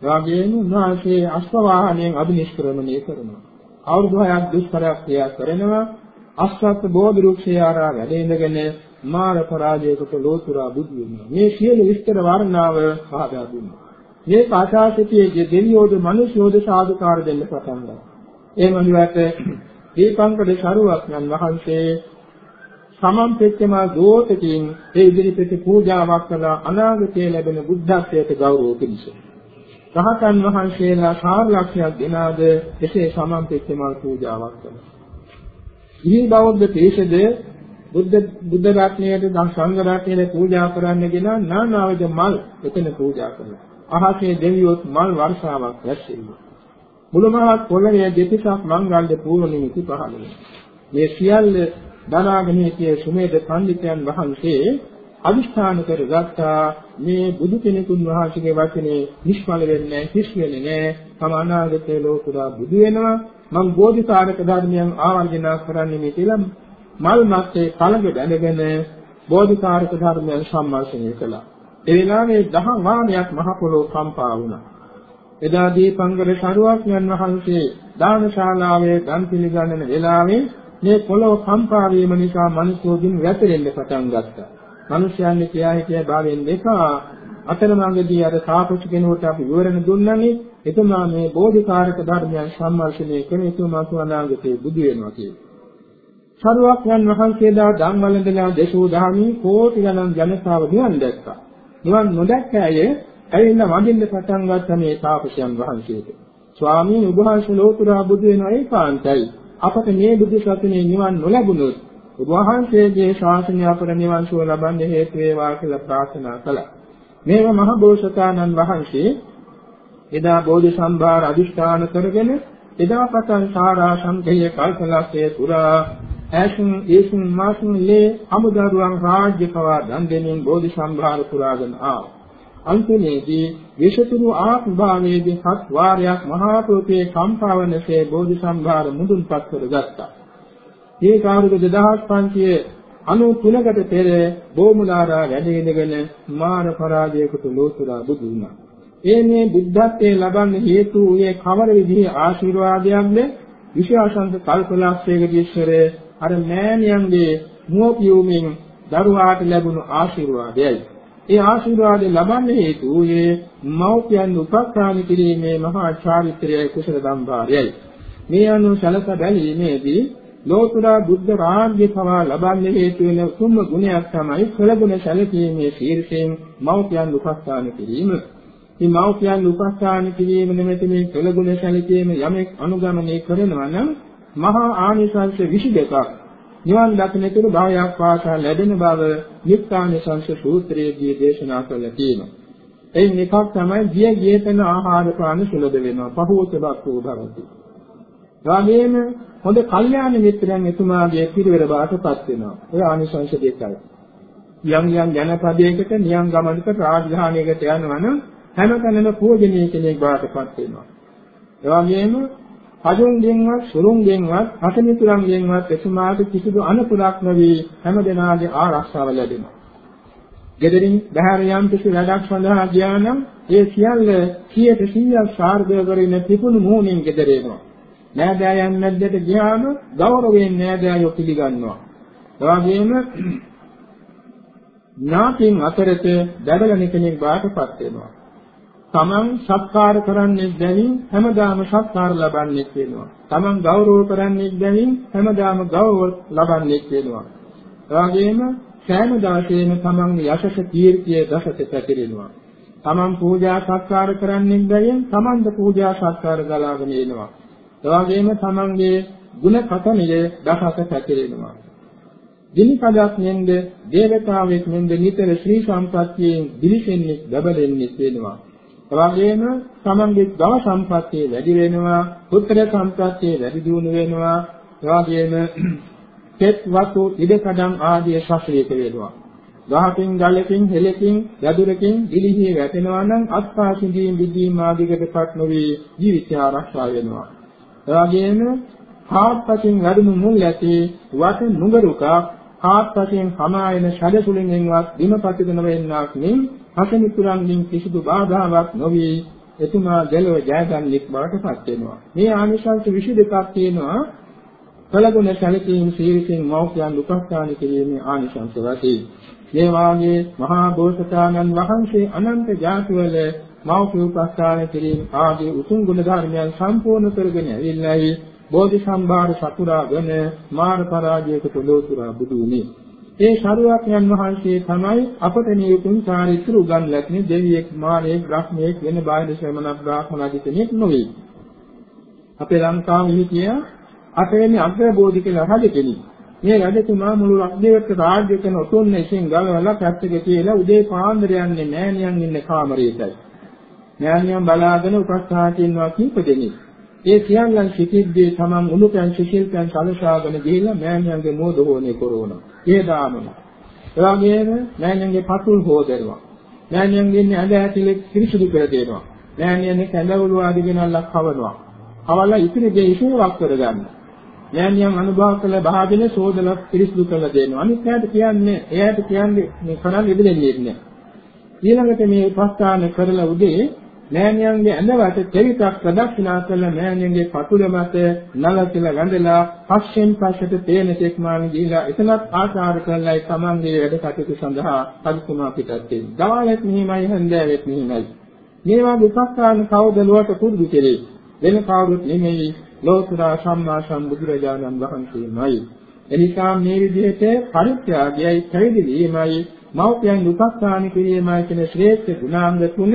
ඒ වගේම උන්වහන්සේ අශ්ව වාහනයෙන් අභිනිෂ්ක්‍රමණය කරනවා. අවුරුදු 6ක් දුෂ්කරයක් ක්‍රියා කරනවා. අශ්වත්ථ බෝධි වෘක්ෂය ආරා වැඩ ඉඳගෙන මාර පරාජයකට ලෝතුරා බුදු වෙනවා. මේ සියලු විස්තර වර්ණාව පහදා දුන්නා. මේ පාඨාසිතියේ දෙවියෝද මිනිස්යෝද සාදුකාර දෙන්න පටන් ගත්තා. ඒ මනුවට දීපංකඩ ශරුවක්යන් වහන්සේ සමම්පෙච්චම දෝතකින් ඒ ඉදිරිපිට පූජාවක් කළා අනාගතයේ ලැබෙන බුද්ධත්වයට ගෞරව පිණිස. රහතන් වහන්සේලා සාර ලක්ෂයක් දෙනාද එසේ සමම්පෙච්චම පූජාවක් කළා. ඉහි බෞද්ධ තේශද බුද්ධ බුද්ධ රත්නයට සංඝ රත්නයට පූජා කරන්න ගෙන නානාවිද මල් එතන පූජා කළා. අහසේ දෙවියොත් මල් වර්ෂාවක් රැස්වෙනවා. මුලමහත් පොළවේ දෙතිසක් මංගල්‍ය පූර්ණ නිමිති පහළ වෙනවා. මේ සියල්ල දනාගෙන සිටියේ සුමේද පඬිතුයන් වහන්සේ අදිෂ්ඨාන කරගත්තා මේ බුදු කෙනෙකුන් වහන්සේගේ වචනේ නිෂ්ඵල වෙන්නේ හිස් වෙන්නේ නැහැ. තම අනාගතයේ ලෝකුරා බුදු වෙනවා. මම බෝධිසාරක ධර්මයන් ආවර්ජන කරන්නේ මේ කියලා මල් මැත්තේ කලඟ බැඳගෙන බෝධිසාරක ධර්මයන් සම්මාසනය කළා. ඒ වෙලාවේ දහම් වාමයක් මහ පොළොව කම්පා වුණා. එදා දීපංකර ශරුවක්යන් වහන්සේ දානශාලාවේ දන් පිළිගන්නන වෙලාවේ මේ පොළොව කම්පා වීම නිසා මිනිසෝකින් වැටෙන්න පටන් ගත්තා. මිනිසයන්ගේ කියා හිටිය භාවයෙන් දෙක අතරමඟදී අර සාපච්ච කෙනෙකුට අපි විවරණ දුන්නනේ එතුමා මේ බෝධිකාරක ධර්මයන් සම්මර්ෂණය කරන එතුමා සුවනාගතේ බුදු වෙනවා කියලා. සරුවක්යන් වහන්සේලා ධම්මවලඳලා දේශෝ දහමී කෝටි ගණන් ජනතාව නිවන් දැක්කා. නිවන් නොදැක්ක අය ඇවිල්ලා වඳින්න පටන් ගත්ත මේ තාපසයන් වහන්සේට. ස්වාමීන් වහන්සේ ලෝතුරා බුදු වෙනවා ඒකාන්තයි. අපට මේ බුදු සසුනේ නිවන් නොලැබුණොත් ඔබ වහන්සේගේ ශාසනය අපට නිවන් සුව ලබන්න හේතු වේවා කියලා ප්‍රාර්ථනා කළා. මේව මහ බෝසතාණන් වහන්සේ එදා බෝධි සම්භාර අදිෂ්ඨාන කරගෙන එදා පටන් සාරා සංකේය කල්පලක්ෂය පුරා ඇසුන් ඒසුන් මාසුන් ලේ අමුදරුවන් රාජ්‍ය පවා දන් දෙමින් බෝධි සම්භාර පුරාගෙන ආවා. අන්තිමේදී විශතුරු ආත්මභාවයේදී හත් වාරයක් මහා ප්‍රෝතේ කම්පාවනසේ බෝධි සම්භාර මුදුන්පත් කරගත්තා. මේ කාරුක 2593කට පෙර බෝමුලාරා වැඩ ඉඳගෙන මාන පරාජයකට ලෝතුරා බුදු වුණා. ඒ මේ බුද්ධත්වයේ ලබන්න හේතු වූයේ කවර විදිහේ ආශිර්වාදයක්ද? විශේෂාංශ කල්පලක්ෂයකදී ඉස්සරේ අර මෑණියන්ගේ මුවපියුමින් දරුවාට ලැබුණු ආශිර්වාදයයි. ඒ ආශිර්වාදය ලබන්න හේතු වූයේ මව්පියන් උපස්ථාන කිරීමේ මහා චාරිත්‍රයයි කුසල සම්භාරයයි. මේ අනුව සලක බැලීමේදී ලෝතුරා බුද්ධ රාජ්‍ය පවා ලබන්න හේතු වෙන උතුම් ගුණයක් තමයි කළගුණ සැලකීමේ ශීර්ෂයෙන් මව්පියන් උපස්ථාන කිරීම. මේ මව්පියන් උපස්ථාන කිරීම නෙමෙයි මේ කළගුණ සැලකීම යමෙක් අනුගමනය කරනවා නම් මහා ආනිසංස 22ක් නිවන් දකින්නතුළු භාවයක් වාසා ලැබෙන බව නිත්‍යානිසංස සූත්‍රයේදී දේශනා කරලා තියෙනවා. එයින් එකක් තමයි ගිය ගියතන ආහාර පාන සුලද වෙනවා. පහෝතබක් වූ භවති. රාමේම හොඳ කල්යාණ මිත්‍රයන් එතුමාගේ පිරිවර බාටපත් වෙනවා. ඔය ආනිසංස දෙකයි. යම් යම් ජනපදයකට නියම් ගමනකට රාජධානියකට යනවා නම් හැමතැනම පූජනීය කෙනෙක් බාටපත් වෙනවා. එවාගෙම කජුන්ගෙන්වත් සුරුන්ගෙන්වත් අසමිතුරන්ගෙන්වත් එතුමාට කිසිදු අනුපුරක් නොවි හැමදෙනාගේ ආරක්ෂාව ලැබෙනවා. gederin බහැර යම් කිසි වැඩක් සඳහා ගියානම් ඒ සියල්ල 100ට 100ක් සාර්ථක කරගෙන තිබුණු මොහොනින් gedereනවා. නෑදෑයන් මැද්දට ගියාම ගෞරවයෙන් නෑදෑයෝ පිළිගන්නවා. එවාගෙම ඥාතින් අතරට දැඩලන කෙනෙක් බාටපත් වෙනවා. තමන් සත්කාර කරන්නේ බැවින් හැමදාම සත්කාර ලබන්නේ වෙනවා. තමන් ගෞරව කරන්නේ බැවින් හැමදාම ගෞරව ලබන්නේ වෙනවා. එවාගෙම සෑම දාසේම තමන්ගේ යශස කීර්තිය දසත පැතිරෙනවා. තමන් පූජා සත්කාර කරන්නේ බැවින් තමන්ද පූජා සත්කාර ගලාගෙන එනවා. එවාගෙම තමන්ගේ ගුණ කතනිය දසත පැතිරෙනවා. දිනිපදක් නෙන්ද දේවතාවෙක් නෙන්ද නිතර ශ්‍රී සම්පත්තියෙන් දිලිසෙන්නේ දබලෙන්නේ වෙනවා. එවැගේම තමන්ගේ ගව සම්පත්තිය වැඩි වෙනවා, පුත්‍ර සම්පත්තිය වැඩි දියුණු වෙනවා, එවැගේම පෙත් වතු ඉඩකඩම් ආදී ශාස්ත්‍රීය වෙනවා. ගහකින් ගලකින් හෙලකින් යදුරකින් දිලිහි වැටෙනවා නම් අත්පාසින්දීන් විදීම ආදිකටපත් නොවි ජීවිතය ආරක්ෂා වෙනවා. එවැගේම හාත්පසින් වැඩුණු මුල් ඇති වට නුගරුක හාත්පසින් සමායන ශලසුලින්වත් දිනපතිත නොවෙන්නාක් මෙන් හසමිතුරන්ගෙන් කිසිදු බාධාවක් නොවි එතුමා ගැලව ජයගන්නෙක් බවට පත් වෙනවා. මේ ආනිසංස 22ක් තියෙනවා. කලගුණ සැලකීම් සීලයෙන් මෞඛ්‍යයන් උපස්ථාන කිරීමේ ආනිසංස වශයෙන්. මේ වාගේ මහා බෝසතාණන් වහන්සේ අනන්ත ජාතිවල මෞඛ්‍ය උපස්ථාන කිරීම ආදී උතුම් ගුණ ධර්මයන් සම්පූර්ණ කරගෙන ඇවිල්ලායි බෝධි සම්භාර සතුරාගෙන මාන පරාජයකට ලෝතුරා බුදු වුණේ. ඒ ශරුවක්යන් වහන්සේ තමයි අපට නියුතුන් චාරිත්‍ර උගන්වන්නේ දෙවියෙක් මානෙක් බ්‍රහ්මයෙක් වෙන බාහිර ශ්‍රමණ බ්‍රාහ්මණ ආදී කෙනෙක් නෙවෙයි. අපේ ලංකාවේ හිටිය අටවෙනි අග්‍රබෝධි කියලා රජ කෙනෙක්. මේ රජතුමා මුළු ලක්දේවට රාජ්‍ය කරන ඔතොන්න ඉසින් ගලවලා පැත්තක තියලා උදේ පාන්දර යන්නේ නෑනියන් ඉන්න කාමරයටයි. නෑනියන් බලාගෙන උපස්ථාන කරනවා කීප දෙනෙක්. ඒ සියල්ලන් සිටිද්දී තමන් උණුපැන් සිසිල්පැන් සලසාගෙන ගිහිල්ලා මෑණියන්ගේ මෝද හෝනේ කරනවා. ඒ දානවා. ඒ වගේම මෑණියන්ගේ පතුල් හොදනවා. මෑණියන්ගේ ඉන්නේ ඇඳ ඇතිලි පිරිසුදු කර දෙනවා. මෑණියන්ගේ කැඳවුළු ආදී ගෙනල්ලා කවනවා. කවලා ඉතිරි දේ ඉෂුවක් කරගන්න. මෑණියන් අනුභව කළ භාජන සෝදලා පිරිසුදු කරලා දෙනවා. අනිත් පැයට කියන්නේ එයාට කියන්නේ මේ කරන් ඉදෙන්නේ නැහැ. ඊළඟට මේ උපස්ථාන කරලා උදේ මෑණියන්ගේ ඇඳවට තෙවිතක් ප්‍රදක්ෂිනා කළ මෑණියන්ගේ පතුල මත නලතිල වැඳලා පස්සෙන් පස්සට තේන තෙක්මාන ගිහිලා එතනත් ආචාර කළයි තමන්ගේ වැඩ කටයුතු සඳහා පරිතුමා පිටත් වෙන්නේ. දවාලෙත් මෙහිමයි හන්දෑවෙත් මෙහිමයි. මේ වගේ උපස්ථාන කවුද ලොවට පුරුදු කෙරේ. වෙන කවුරුත් නෙමෙයි ලෝතර සම්මා සම්බුදුරජාණන් වහන්සේමයි. එනිසා මේ විදිහට පරිත්‍යාගයයි පැවිදි වීමයි මෞපියන් උපස්ථාන කිරීමයි කියන ශ්‍රේෂ්ඨ ගුණාංග තුන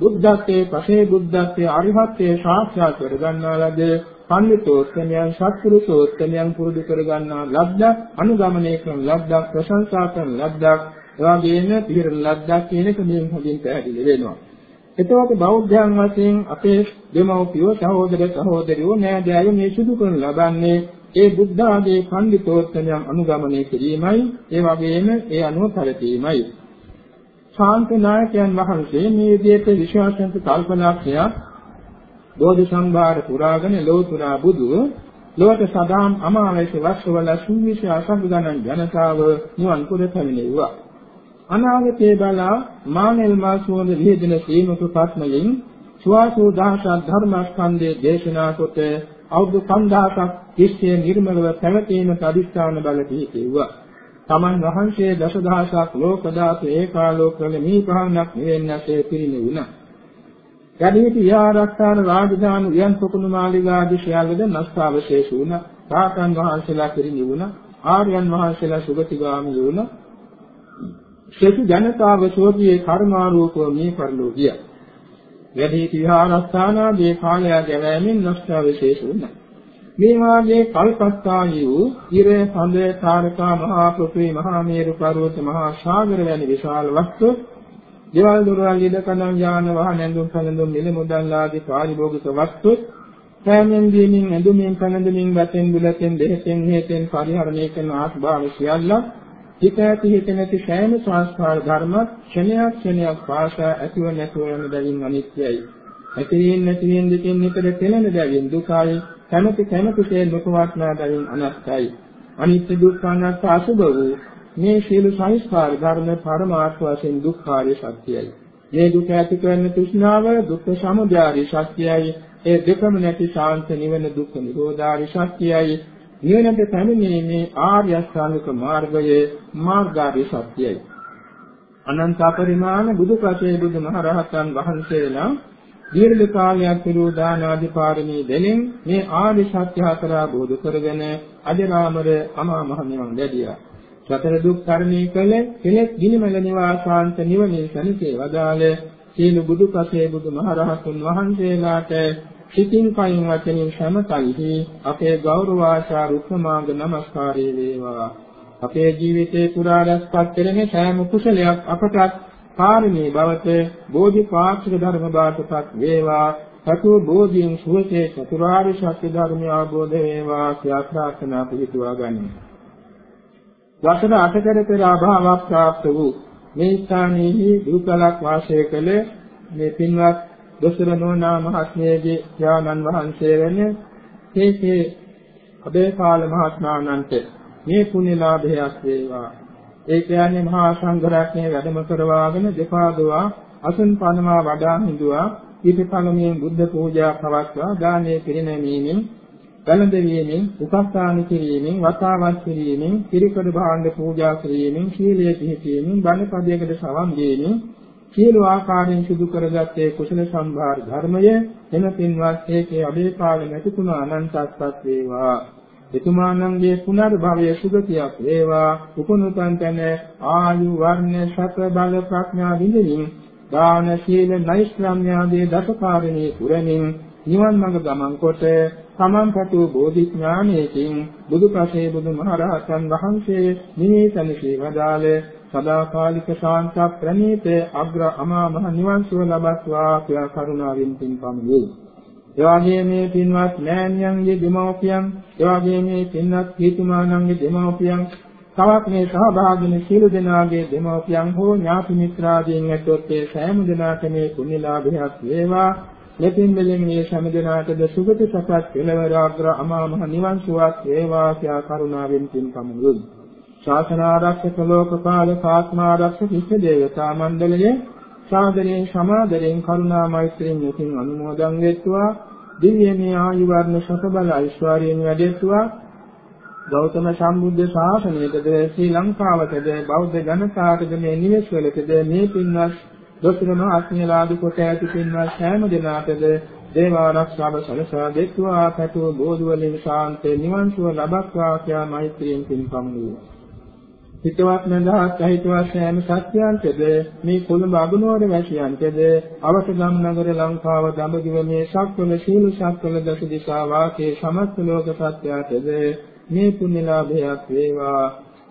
බුද්ධත්වයේ පසේ බුද්ධත්වයේ අරිහත්ත්වයේ සාක්ෂාත් කර ගන්නා ලද පඬිතෝත්තමයන් සත්පුරුෂෝත්තමයන් පුරුදු කර ගන්නා ලද්දක් අනුගමනය කරන ලද්දක් ප්‍රශංසා කරන ලද්දක් එවාගෙම පිළිරන ලද්දක් කියන එක මේ හොඳින් පැහැදිලි වෙනවා. එතකොට බෞද්ධයන් වශයෙන් අපේ දෙමව්පියෝ සහෝදර සහෝදරියෝ නෑදෑයෝ මේ සිදු කරන ලබන්නේ ඒ බුද්ධ ආදී පඬිතෝත්තමයන් අනුගමනය කිරීමයි ඒ වගේම ඒ අනුව පැවතීමයි. ශාන්ත නායකයන් වහන්සේ මේ විදිහට විශ්වාසන්ත කල්පනාක්ෂයක් බෝධි සම්භාර පුරාගෙන ලෝතුරා බුදු ලෝක සදාම් අමාවැස වස්වල සුවිශ අසංග ගණන් ජනතාව නිවන් පුර පැමිණෙව්වා. අනාගතයේ බලා මානෙල් මාසෝද විහෙදෙන සීමක පත්මයෙන් සුවාසෝ දහසක් ධර්මස්කන්ධයේ දේශනා කොට අවුරුදු 5000ක් තිස්සේ නිර්මලව පැවතීමට අදිස්ථාන බල පිහිටෙව්වා. තමන් වහන්සේ දසදහසක් ලෝක ධාතු ඒකාලෝක වල මේ පහනක් නිවෙන්නසේ පිරිනිවුණා. යදිවිති විහාරස්ථාන රාජධාන උයන් පොකුණු මාලිගා ආදී සියල්ලද නස්තාවශේෂ වුණා. සාතන් වහන්සේලා පිරිනිවුණා. ආර්යයන් වහන්සේලා සුගතිගාමී වුණා. සෙසු ජනතාව සෝභියේ කර්මාරූපව මේ පරිලෝ ගියා. යදිවිති විහාරස්ථාන ආදී කාලය ගැවෑමෙන් නස්තාවශේෂ වුණා. මේ වාගේ කල්පත්තාහි වූ ඉර සඳ තාරකා මහා පෘථිවි මහා මේරු පර්වත මහා සාගර වැනි විශාල වස්තු දේවල් දොරවල් ඉදකණන් යාන වාහන ඇඳුම් කඳුම් මිල මුදල් ආදී පාරිභෝගික වස්තු සෑමෙන් දීමින් ඇඳුමින් කඳුමින් වැටෙන් දුලතෙන් දෙහෙතෙන් හේතෙන් පරිහරණය කරන ආස්භාව සියල්ල හිත ඇති හිත නැති සෑම සංස්කාර ධර්ම ක්ෂණයක් ක්ෂණයක් පාසා ඇතිව නැතුව යන බැවින් අනිත්‍යයි. ඇතිවීම නැතිවීම දෙකෙන් නිතර පෙළෙන බැවින් දුකයි. කැමැති කැමැතිසේ නොපවත්නා බැවින් අනත්තයි. අනිත්‍ය දුක්ඛ අනාත්ම අසුභ වූ මේ සියලු සංස්කාර ධර්ම පරමාර්ථ වශයෙන් දුක්ඛාරිය සත්‍යයි. මේ දුක ඇති කරන තෘෂ්ණාව දුක්ඛ සමුදයාරි සත්‍යයි. ඒ දෙකම නැති ශාන්ත නිවන දුක්ඛ නිරෝධාරි සත්‍යයි. නිවනට පැමිණීමේ ආර්ය අෂ්ටාංගික මාර්ගයේ මාර්ගාරි සත්‍යයි. අනන්ත පරිමාණ බුදු ප්‍රසේ බුදු මහරහතන් වහන්සේලා දීර්ඝ කාලයක් පිරූ දාන ආදී පාරමී දෙලින් මේ ආදි සත්‍ය හතර බෝධ කරගෙන අජරාමර අමා මහ නිවන් ලැබියා. සතර දුක් තරණී කළ කෙලෙස් ගිනිමල නිවාසාන්ත නිවනේ සනිසේ වදාළ සීල බුදු පසේ බුදු මහරහතුන් වහන්සේලාට සිතින් කයින් වචනින් සමතයිහි අපේ ගෞරවාචාර උපමාංග නමස්කාරය වේවා. අපේ ජීවිතේ පුරා රැස්පත් කෙරෙන සෑම කුසලයක් අපටත් පාරමී බවට බෝධිපාක්ෂික ධර්ම බාටපත් වේවා සතු බෝධියෙන් සුවසේ චතුරාර්ය සත්‍ය ධර්මය අවබෝධ වේවා කියලා ප්‍රාර්ථනා පිළිතුවා ගනිමු වසර 8කට පෙර අභාවක් ප්‍රාප්ත වූ මේ ස්ථානයේ දුකලක් වාසය කළ මේ පින්වත් දොස්තර නෝනා මහත්මියගේ ඥානන් වහන්සේ වෙන හේකේ අබේකාල මහත්මයාණන්ට මේ පුණ්‍ය ලාභයක් වේවා. ඒ කියන්නේ මහා සංඝරත්නය වැඩම කරවාගෙන දෙපා දුවා අසුන් පනවා වඩා හිඳුවා ඊට පළමුවෙන් බුද්ධ පූජා පවත්වා දානයේ පිරිනැමීමෙන් වැළඳීමෙන් උපස්ථාන කිරීමෙන් වතාවත් කිරීමෙන් පිරිකඩ භාණ්ඩ පූජා කිරීමෙන් සීලය පිහිටීමෙන් බණ පදයකට සවන් දීමෙන් සියලු ආකාරයෙන් සිදු කරගත්තේ කුසල සම්භාර ධර්මය එන පින්වත් ඒකේ අභේපාල නැතිතුන අනන්තස්පත් වේවා. එතුමාණන්ගේ පුනර්භවය සුගතියක් වේවා උපනුතන් තන ආයු වර්ණ සත බල ප්‍රඥා විඳින්න දාන සීල නෛෂ්ක්‍රම්‍ය ආදී දසකාරණේ පුරමින් නිවන් මඟ ගමන් කොට සමන්පතු බෝධි ඥානයෙන් බුදුපසේ බුදුමහරහතන් වහන්සේ නිමේතනසේ වදාළ සදාකාලික ශාන්ත ප්‍රණීත අග්‍ර අමා මහ නිවන් සුව ලබත්වා කියා කරුණාවෙන් පින්පමුණේ. එවාගේ මේ පින්වත් මෑණියන්ගේ දෙමව්පියන්, එවාගේ මේ පින්වත් කීතුමාණන්ගේ දෙමව්පියන්, තවත් මේ සහභාගී සියලු දෙනාගේ දෙමව්පියන් හෝ ඥාති මිත්‍රාදීන් ඇතොත් ඒ සෑම දෙනාට මේ පුණ්‍යලාභයක් වේවා. මෙතින් මෙලෙන් මේ සෑම දෙනාටද සුගති සපත් කෙලවර අග්‍ර අමා මහ නිවන් සුවක් වේවා කියා කරුණාවෙන් පින්පමුණේ. ශාසන ආරක්ෂක ලෝකපාලක ආත්මාරක්ෂක ඉෂ්ඨ දේවතා මණ්ඩලයේ සාදරයෙන් සමාදරයෙන් කරුණා මෛත්‍රියෙන් යකින් අනුමෝදන් වෙත්වා. දිව්‍යමය ආයු වර්ණ සකබල ඓශ්වර්යයෙන් වැඩෙත්වා. ගෞතම සම්බුද්ධ ශාසනයටද ශ්‍රී ලංකාවටද බෞද්ධ ජනතාවටද මේ නිවෙස් වලටද මේ පින්වත් දොස්තරම ආත්මීයලාදු කොට ඇති පින්වත් සෑම දිනාටද දේවාරක්ෂාව සලසා දෙත්වා. පැතුව බෝධි වලින් ශාන්ත නිවන් සුව ලබත්වා කියා මෛත්‍රියෙන් පින්කම්නුවා හිතවත් නැදහත් අහිතවත් සෑම සත්‍යයන්ටද මේ කොළඹ අගනුවර වැසියන්ටද අවසගම් නගර ලංකාව දඹදිව මේ සක්වල සීල සක්වල දස දිසා වාකේ සමස්ත ලෝක සත්‍යයටද මේ පුණ්‍යලාභයක් වේවා.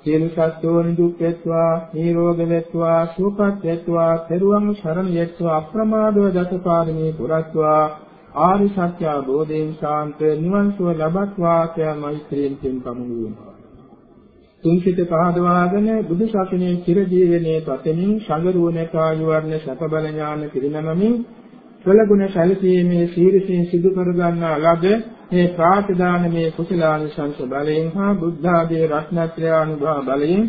සියලු සත්වෝනි දුක් වෙත්වා නිරෝග වෙත්වා සුවපත් වෙත්වා පෙරුවන් ಶರණ වෙත්වා අප්‍රමාදව දසපාරමී පුරත්වා ආරි සත්‍ය අවබෝධයෙන් ශාන්ත නිවන් සුව ලබත්වා කියලා මෛත්‍රියෙන් පින්කමුණුවා තුන්සිත පහදවාගෙන බුදු ශාසනයේ චිර ජීවනයේ පතමින් සංගරුවනකායු වර්ණ සත බල ඥාන පිරිනමමින් කළගුණ සැලසීමේ සීරසින් සිදු කර ගන්නා ලද මේ ප්‍රාතිදාන මේ කුසලානිසංස බලයෙන් හා බුද්ධ ආදී රත්නත්‍රය අනුභව බලයෙන්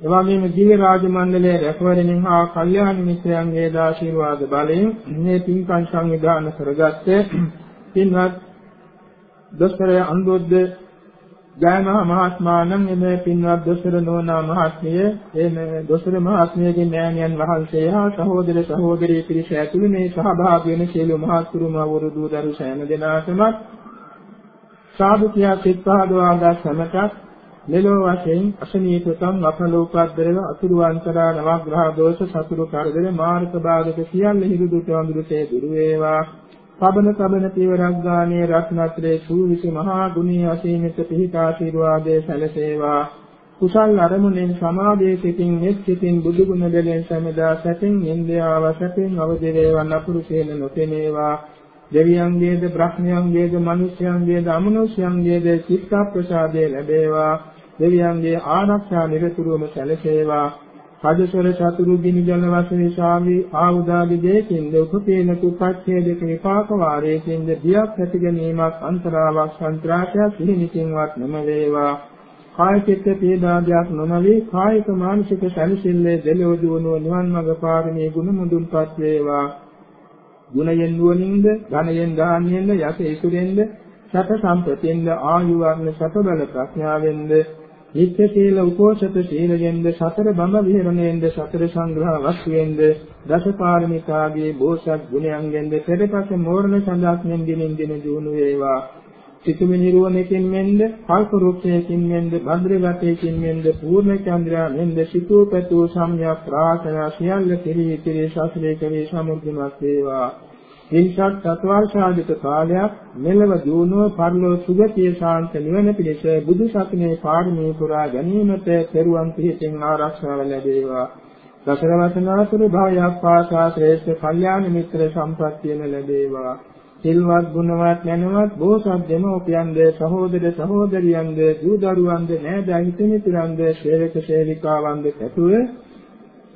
එවැගේම ජීව රාජ මණ්ඩලයේ රැකවරණින් හා කල්යාණ මිත්‍රයන්ගේ ආශිර්වාද බලයෙන් මේ පින්කම් සංවිධානය කරගත්තේ පින්වත් දොස්තර අනුරුද්ධ ජයමහා මහත්මාණන් එමේ පින්වත් දොසර නෝනා මහත්මිය එමේ දොසර මහත්මියගේ මෑණියන් වහන්සේ හා සහෝදර සහෝදරී පිරිස ඇතුළු මේ සහභාගී වෙන සියලු මහත්තුරු මවරු දූ දරු සෑම දෙනාටම සාදු කියා සිත් පහදවා සමටත් මෙලොව වශයෙන් අසනීපතම් අපලෝකද්දරව අතුරු අන්තරා නවග්‍රහ දෝෂ සතුරු කරදර මාර්ග බාධක සියල්ල හිදු දුට වඳුරේ දුරු වේවා. සබන සබන පියවරක් ගානේ රත්නත්‍රේ සූවිසි මහා ගුණී අසීමිත පිහිට ආශිර්වාදයේ සැලසේවා. කුසල් අරමුණෙන් සමාධියේ සිටින් මෙත් සිටින් බුදු ගුණ දෙලෙන් සමදා සැපින් ඉන්ද්‍රියාව සැපින් අවදි වේවා නපුරු සේන නොපෙනේවා දෙවියන්ගේද බ්‍රහ්මයන්ගේද මිනිස්යන්ගේද අමනුෂ්‍යයන්ගේද චිත්ත ප්‍රසාදේ ලැබේවා. දෙවියන්ගේ ආරක්ෂා නිරතුරුවම සැලසේවා. රජසොර චතුරු දිනි ජල වශයෙන් ශාමී ආඋදාදි දෙකින්ද උපපේන කුපච්ඡේදක විපාක වාරයකින්ද දියක් ඇති ගැනීමක් අන්තරාවක් සන්ත්‍රාසයක් සිහිනකින්වත් නොම වේවා කාය චිත්ත පීඩාදයක් නොනවි කායික මානසික සැලසිල්ලේ දෙලොව දුවනුව නිවන් මඟ පාරමී ගුණ මුදුන්පත් වේවා. ගුණයෙන් නුවණින්ද ධනයෙන් දානියෙන්ද යස ඉසුරෙන්ද සත සම්පතියෙන්ද ආයු වර්ණ සත බල ප්‍රඥාවෙන්ද නිත්‍ය සීල උපෝසත සීලයෙන්ද සතර බඹ විහරණයෙන්ද සතර සංග්‍රහ වස්තුවෙන්ද දසපාරමිතාගේ බෝසත් ගුණයන්ගෙන්ද පෙරපස මෝරණ සඳහන් දිනෙන් දින දිනු වේවා. සිතුමි නිරුවණකින් මෙන්ද කල්ප රූපයෙන් මෙන්ද භද්‍රගතයෙන් මෙන්ද පූර්ණ චන්ද්‍රා මෙන්ද සිතූ පැතූ සම්‍යක් ප්‍රාර්ථනා සියල්ල කෙරෙහි කෙරෙහි ශාස්ත්‍රයේ කෙරෙහි සමුර්ධිමත් වේවා. හිංසත් සත්වර්ෂාදිත කාලයක් මෙලව දිනුව පරිලෝ සුගතිය ශාන්ත නිවන පිණිස බුදු සසුනේ පාරමී පුරා ගැනීමට පෙරුවන් පිහිටින් ආරක්ෂාව ලැබේවා. දසර වසනාතුරු භාවයක් පාසා ශ්‍රේෂ්ඨ කල්යාණ මිත්‍ර සම්ප්‍රත්‍යන ලැබේවා. සිල්වත් ගුණවත් නැනවත් බෝසත් දෙමෝපියන්ද සහෝදර සහෝදරියන්ද දූ දරුවන්ද නෑදෑ හිතමිතුරන්ද සේවක සේවිකාවන්ද ඇතුව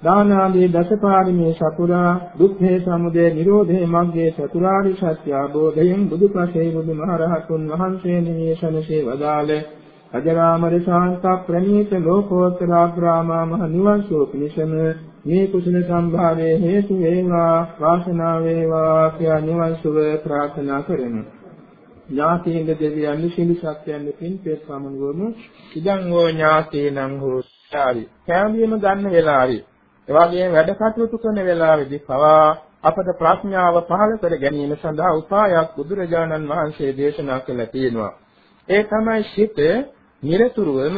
දාන ආදී දසපාරමී සතුරා දුක්ඛේ සමුදය නිරෝධේ මග්ගේ චතුරාර්ය සත්‍ය අවබෝධයෙන් බුදුපසේ බුදුමහරහතුන් වහන්සේ නිමේෂණසේ වදාළ අජරාමර ශාන්ත ප්‍රණීත ලෝකෝත්තරාග්‍රාමා මහ නිවන් සුව පිණිසම මේ කුසල සම්භාරයේ හේතු වේවා වාසනාව වේවා කියා නිවන් සුව ප්‍රාර්ථනා කරමු. ඥාතීන්ද දෙවියන් සිළු සත්‍යයන් පින් පෙත් සමනුවම ඉදං හෝ ඥාතීනං හෝ සාරි. කැඹීම ගන්න වෙලාවේ එවාගෙම වැඩ කටයුතු කරන වෙලාවේදී පවා අපට ප්‍රඥාව පහළ කර ගැනීම සඳහා උපායක් බුදුරජාණන් වහන්සේ දේශනා කළා තියෙනවා. ඒ තමයි සිත නිරතුරුවම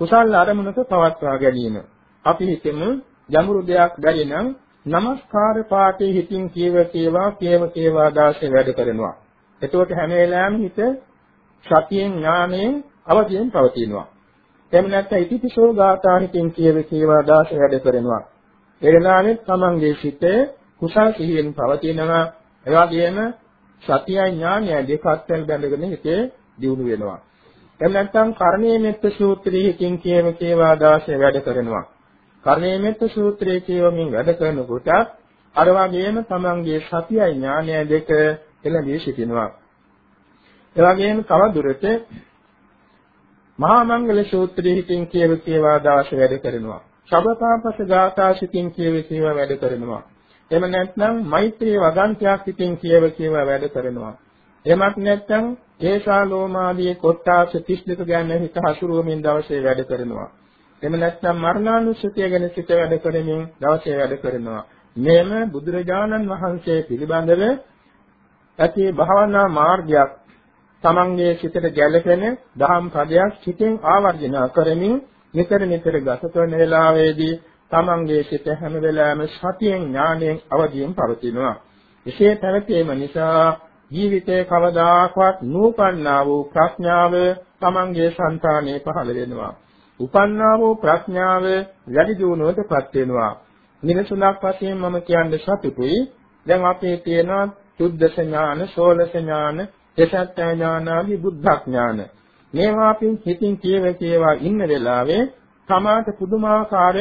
කුසල් අරමුණක පවත්වා ගැනීම. අපි හිතමු ජමුරු දෙයක් බැරි නම් নমස්කාර පාඨේ හිතින් කියව කේවා කියව කේවා දාසේ වැඩ කරනවා. එතකොට හැම වෙලාවෙම හිත සතියෙන් ඥාණයෙන් අවදියෙන් පවතිනවා. එහෙම නැත්නම් ඉතිපිසෝ ගාථා හිතින් කියව කේවා දාසේ වැඩ කරනවා. ඒ වෙනානේ තමන්ගේ සිත කුසල් සිහියෙන් පවතිනවා. ඒ වගේම සතියයි ඥානයයි දෙකත් බැඳගෙන හිතේ දියුණු වෙනවා. එහෙම නැත්නම් කර්ණීය මෙත්ත සූත්‍රයේ හිතින් කියව කේවා දාසේ වැඩ කරනවා. කර්ණීය මෙත්ත සූත්‍රයේ කියවමින් වැඩ කරනකොට අර වගේම තමන්ගේ සතියයි ඥානයයි දෙක එළඹී සිටිනවා. ඒ වගේම තව දුරට මහා මංගල සූත්‍රයේ හිතින් කියව කේවා දාශ වැඩ කරනවා. ශබ්දපාපස ගාථාසිතින් කියව කේවා වැඩ කරනවා. එහෙම නැත්නම් මෛත්‍රී වගන්තියක් හිතින් කියව කේවා වැඩ කරනවා. එහෙමත් නැත්නම් කේශා ලෝමාදී කොට්ටාස 32 ගැන හිත හසුරුවමින් දවසේ වැඩ කරනවා. එහෙම නැත්නම් මරණානුස්සතිය ගැන සිත වැඩ කරමින් දවසේ වැඩ කරනවා. මෙම බුදුරජාණන් වහන්සේ පිළිබඳව ඇති භාවනා මාර්ගයක් තමන්ගේ සිතට ගැළපෙන දහම් පදයක් සිතෙන් ආවර්ජන කරමින් නිතර නිතර ගත කරන වේලාවේදී තමන්ගේ සිත හැම වෙලාවෙම සතියෙන් ඥාණයෙන් අවදියෙන් පවතිනවා. එසේ පැවතීම නිසා ජීවිතේ කවදාකවත් නූපන්නා වූ ප්‍රඥාව තමන්ගේ సంతානයේ පහළ වෙනවා. උපන්නා වූ ප්‍රඥාව වැඩි දියුණුවටපත් වෙනවා. මිනිසුණක් වශයෙන් මම කියන්නේ සතුටුයි. දැන් අපේ තියෙනවා සුද්ධ ඥාන, සෝලස ඥාන, දසත්‍ය ඥාන ආදී බුද්ධ ඥාන. මේවා අපි හිතින් කියව කියවා ඉන්න වෙලාවේ තමාට පුදුමාකාර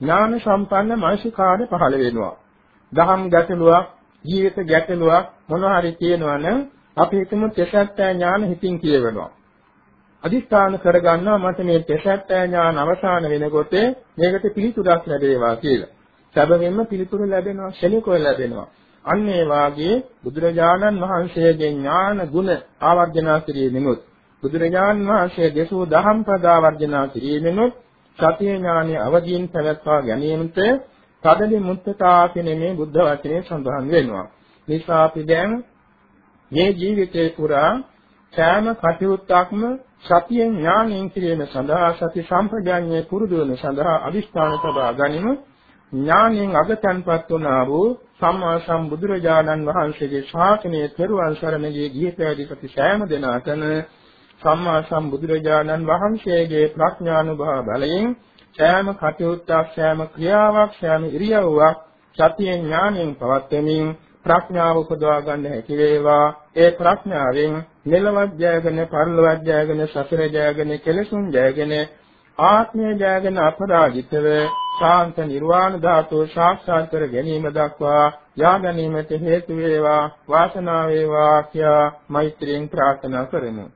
ඥාන සම්පන්න මානසිකාර්ය පහළ වෙනවා. දහම් ගැටලුවක්, ජීවිත ගැටලුවක් මොනවා හරි තියෙනවා නම් අපි හිතමු දසත්‍ය ඥාන හිතින් කියවනවා. අදිස්ථාන කරගන්නවා මට මේ තෙසත්ත්‍ය ඥාන අවසාන වෙනකොට මේකට පිළිතුරක් ලැබේවා කියලා. සැබවින්ම පිළිතුරු ලැබෙනවා, ශනිකව ලැබෙනවා. අන්න ඒ වාගේ බුදුරජාණන් වහන්සේගේ ඥාන ගුණ ආවර්ජනා කිරීමෙනුත් බුදුරජාණන් වහන්සේ දේශෝ දහම් ප්‍රදාවර්ජනා කිරීමෙනුත් සතිය ඥානෙ අවදීන් පැවැත්වා ගැනීමට තදලි මුත්තතා කියන මේ බුද්ධ වචනේ සඳහන් වෙනවා. නිසා අපි දැන් මේ ජීවිතේ පුරා සෑම කටයුත්තක්ම සතියෙන් ඥානයෙන් කිරීම සඳහා සති සම්පජාඤ්ඤය පුරුදු වන සඳහා අදිස්ථාන සබා ගනිමු ඥානයෙන් අගතන්පත් වුණා වූ සම්මා සම්බුදුරජාණන් වහන්සේගේ ශාසනයේ පෙරවන් සරණගේ ගිහි පැවිදි සෑම දෙනාටම සම්මා සම්බුදුරජාණන් වහන්සේගේ ප්‍රඥානුභව බලයෙන් සෑම කටයුත්තක් සෑම ක්‍රියාවක් සෑම ඉරියව්වක් සතියෙන් ඥානයෙන් පවත්වමින් ප්‍රඥාව උපදවා ගන්න හැකි වේවා. ඒ ප්‍රඥාවෙන් මෙලවත් ජයගෙන පරලොවත් ජයගෙන සසර ජයගෙන කෙලසුන් ජයගෙන ආත්මය ජයගෙන අපරාජිතව ශාන්ත නිර්වාණ ධාතුව සාක්ෂාත් කර ගැනීම දක්වා යා ගැනීමට හේතු වේවා වාසනාව වේවා කියා මෛත්‍රියෙන් ප්‍රාර්ථනා කරමු.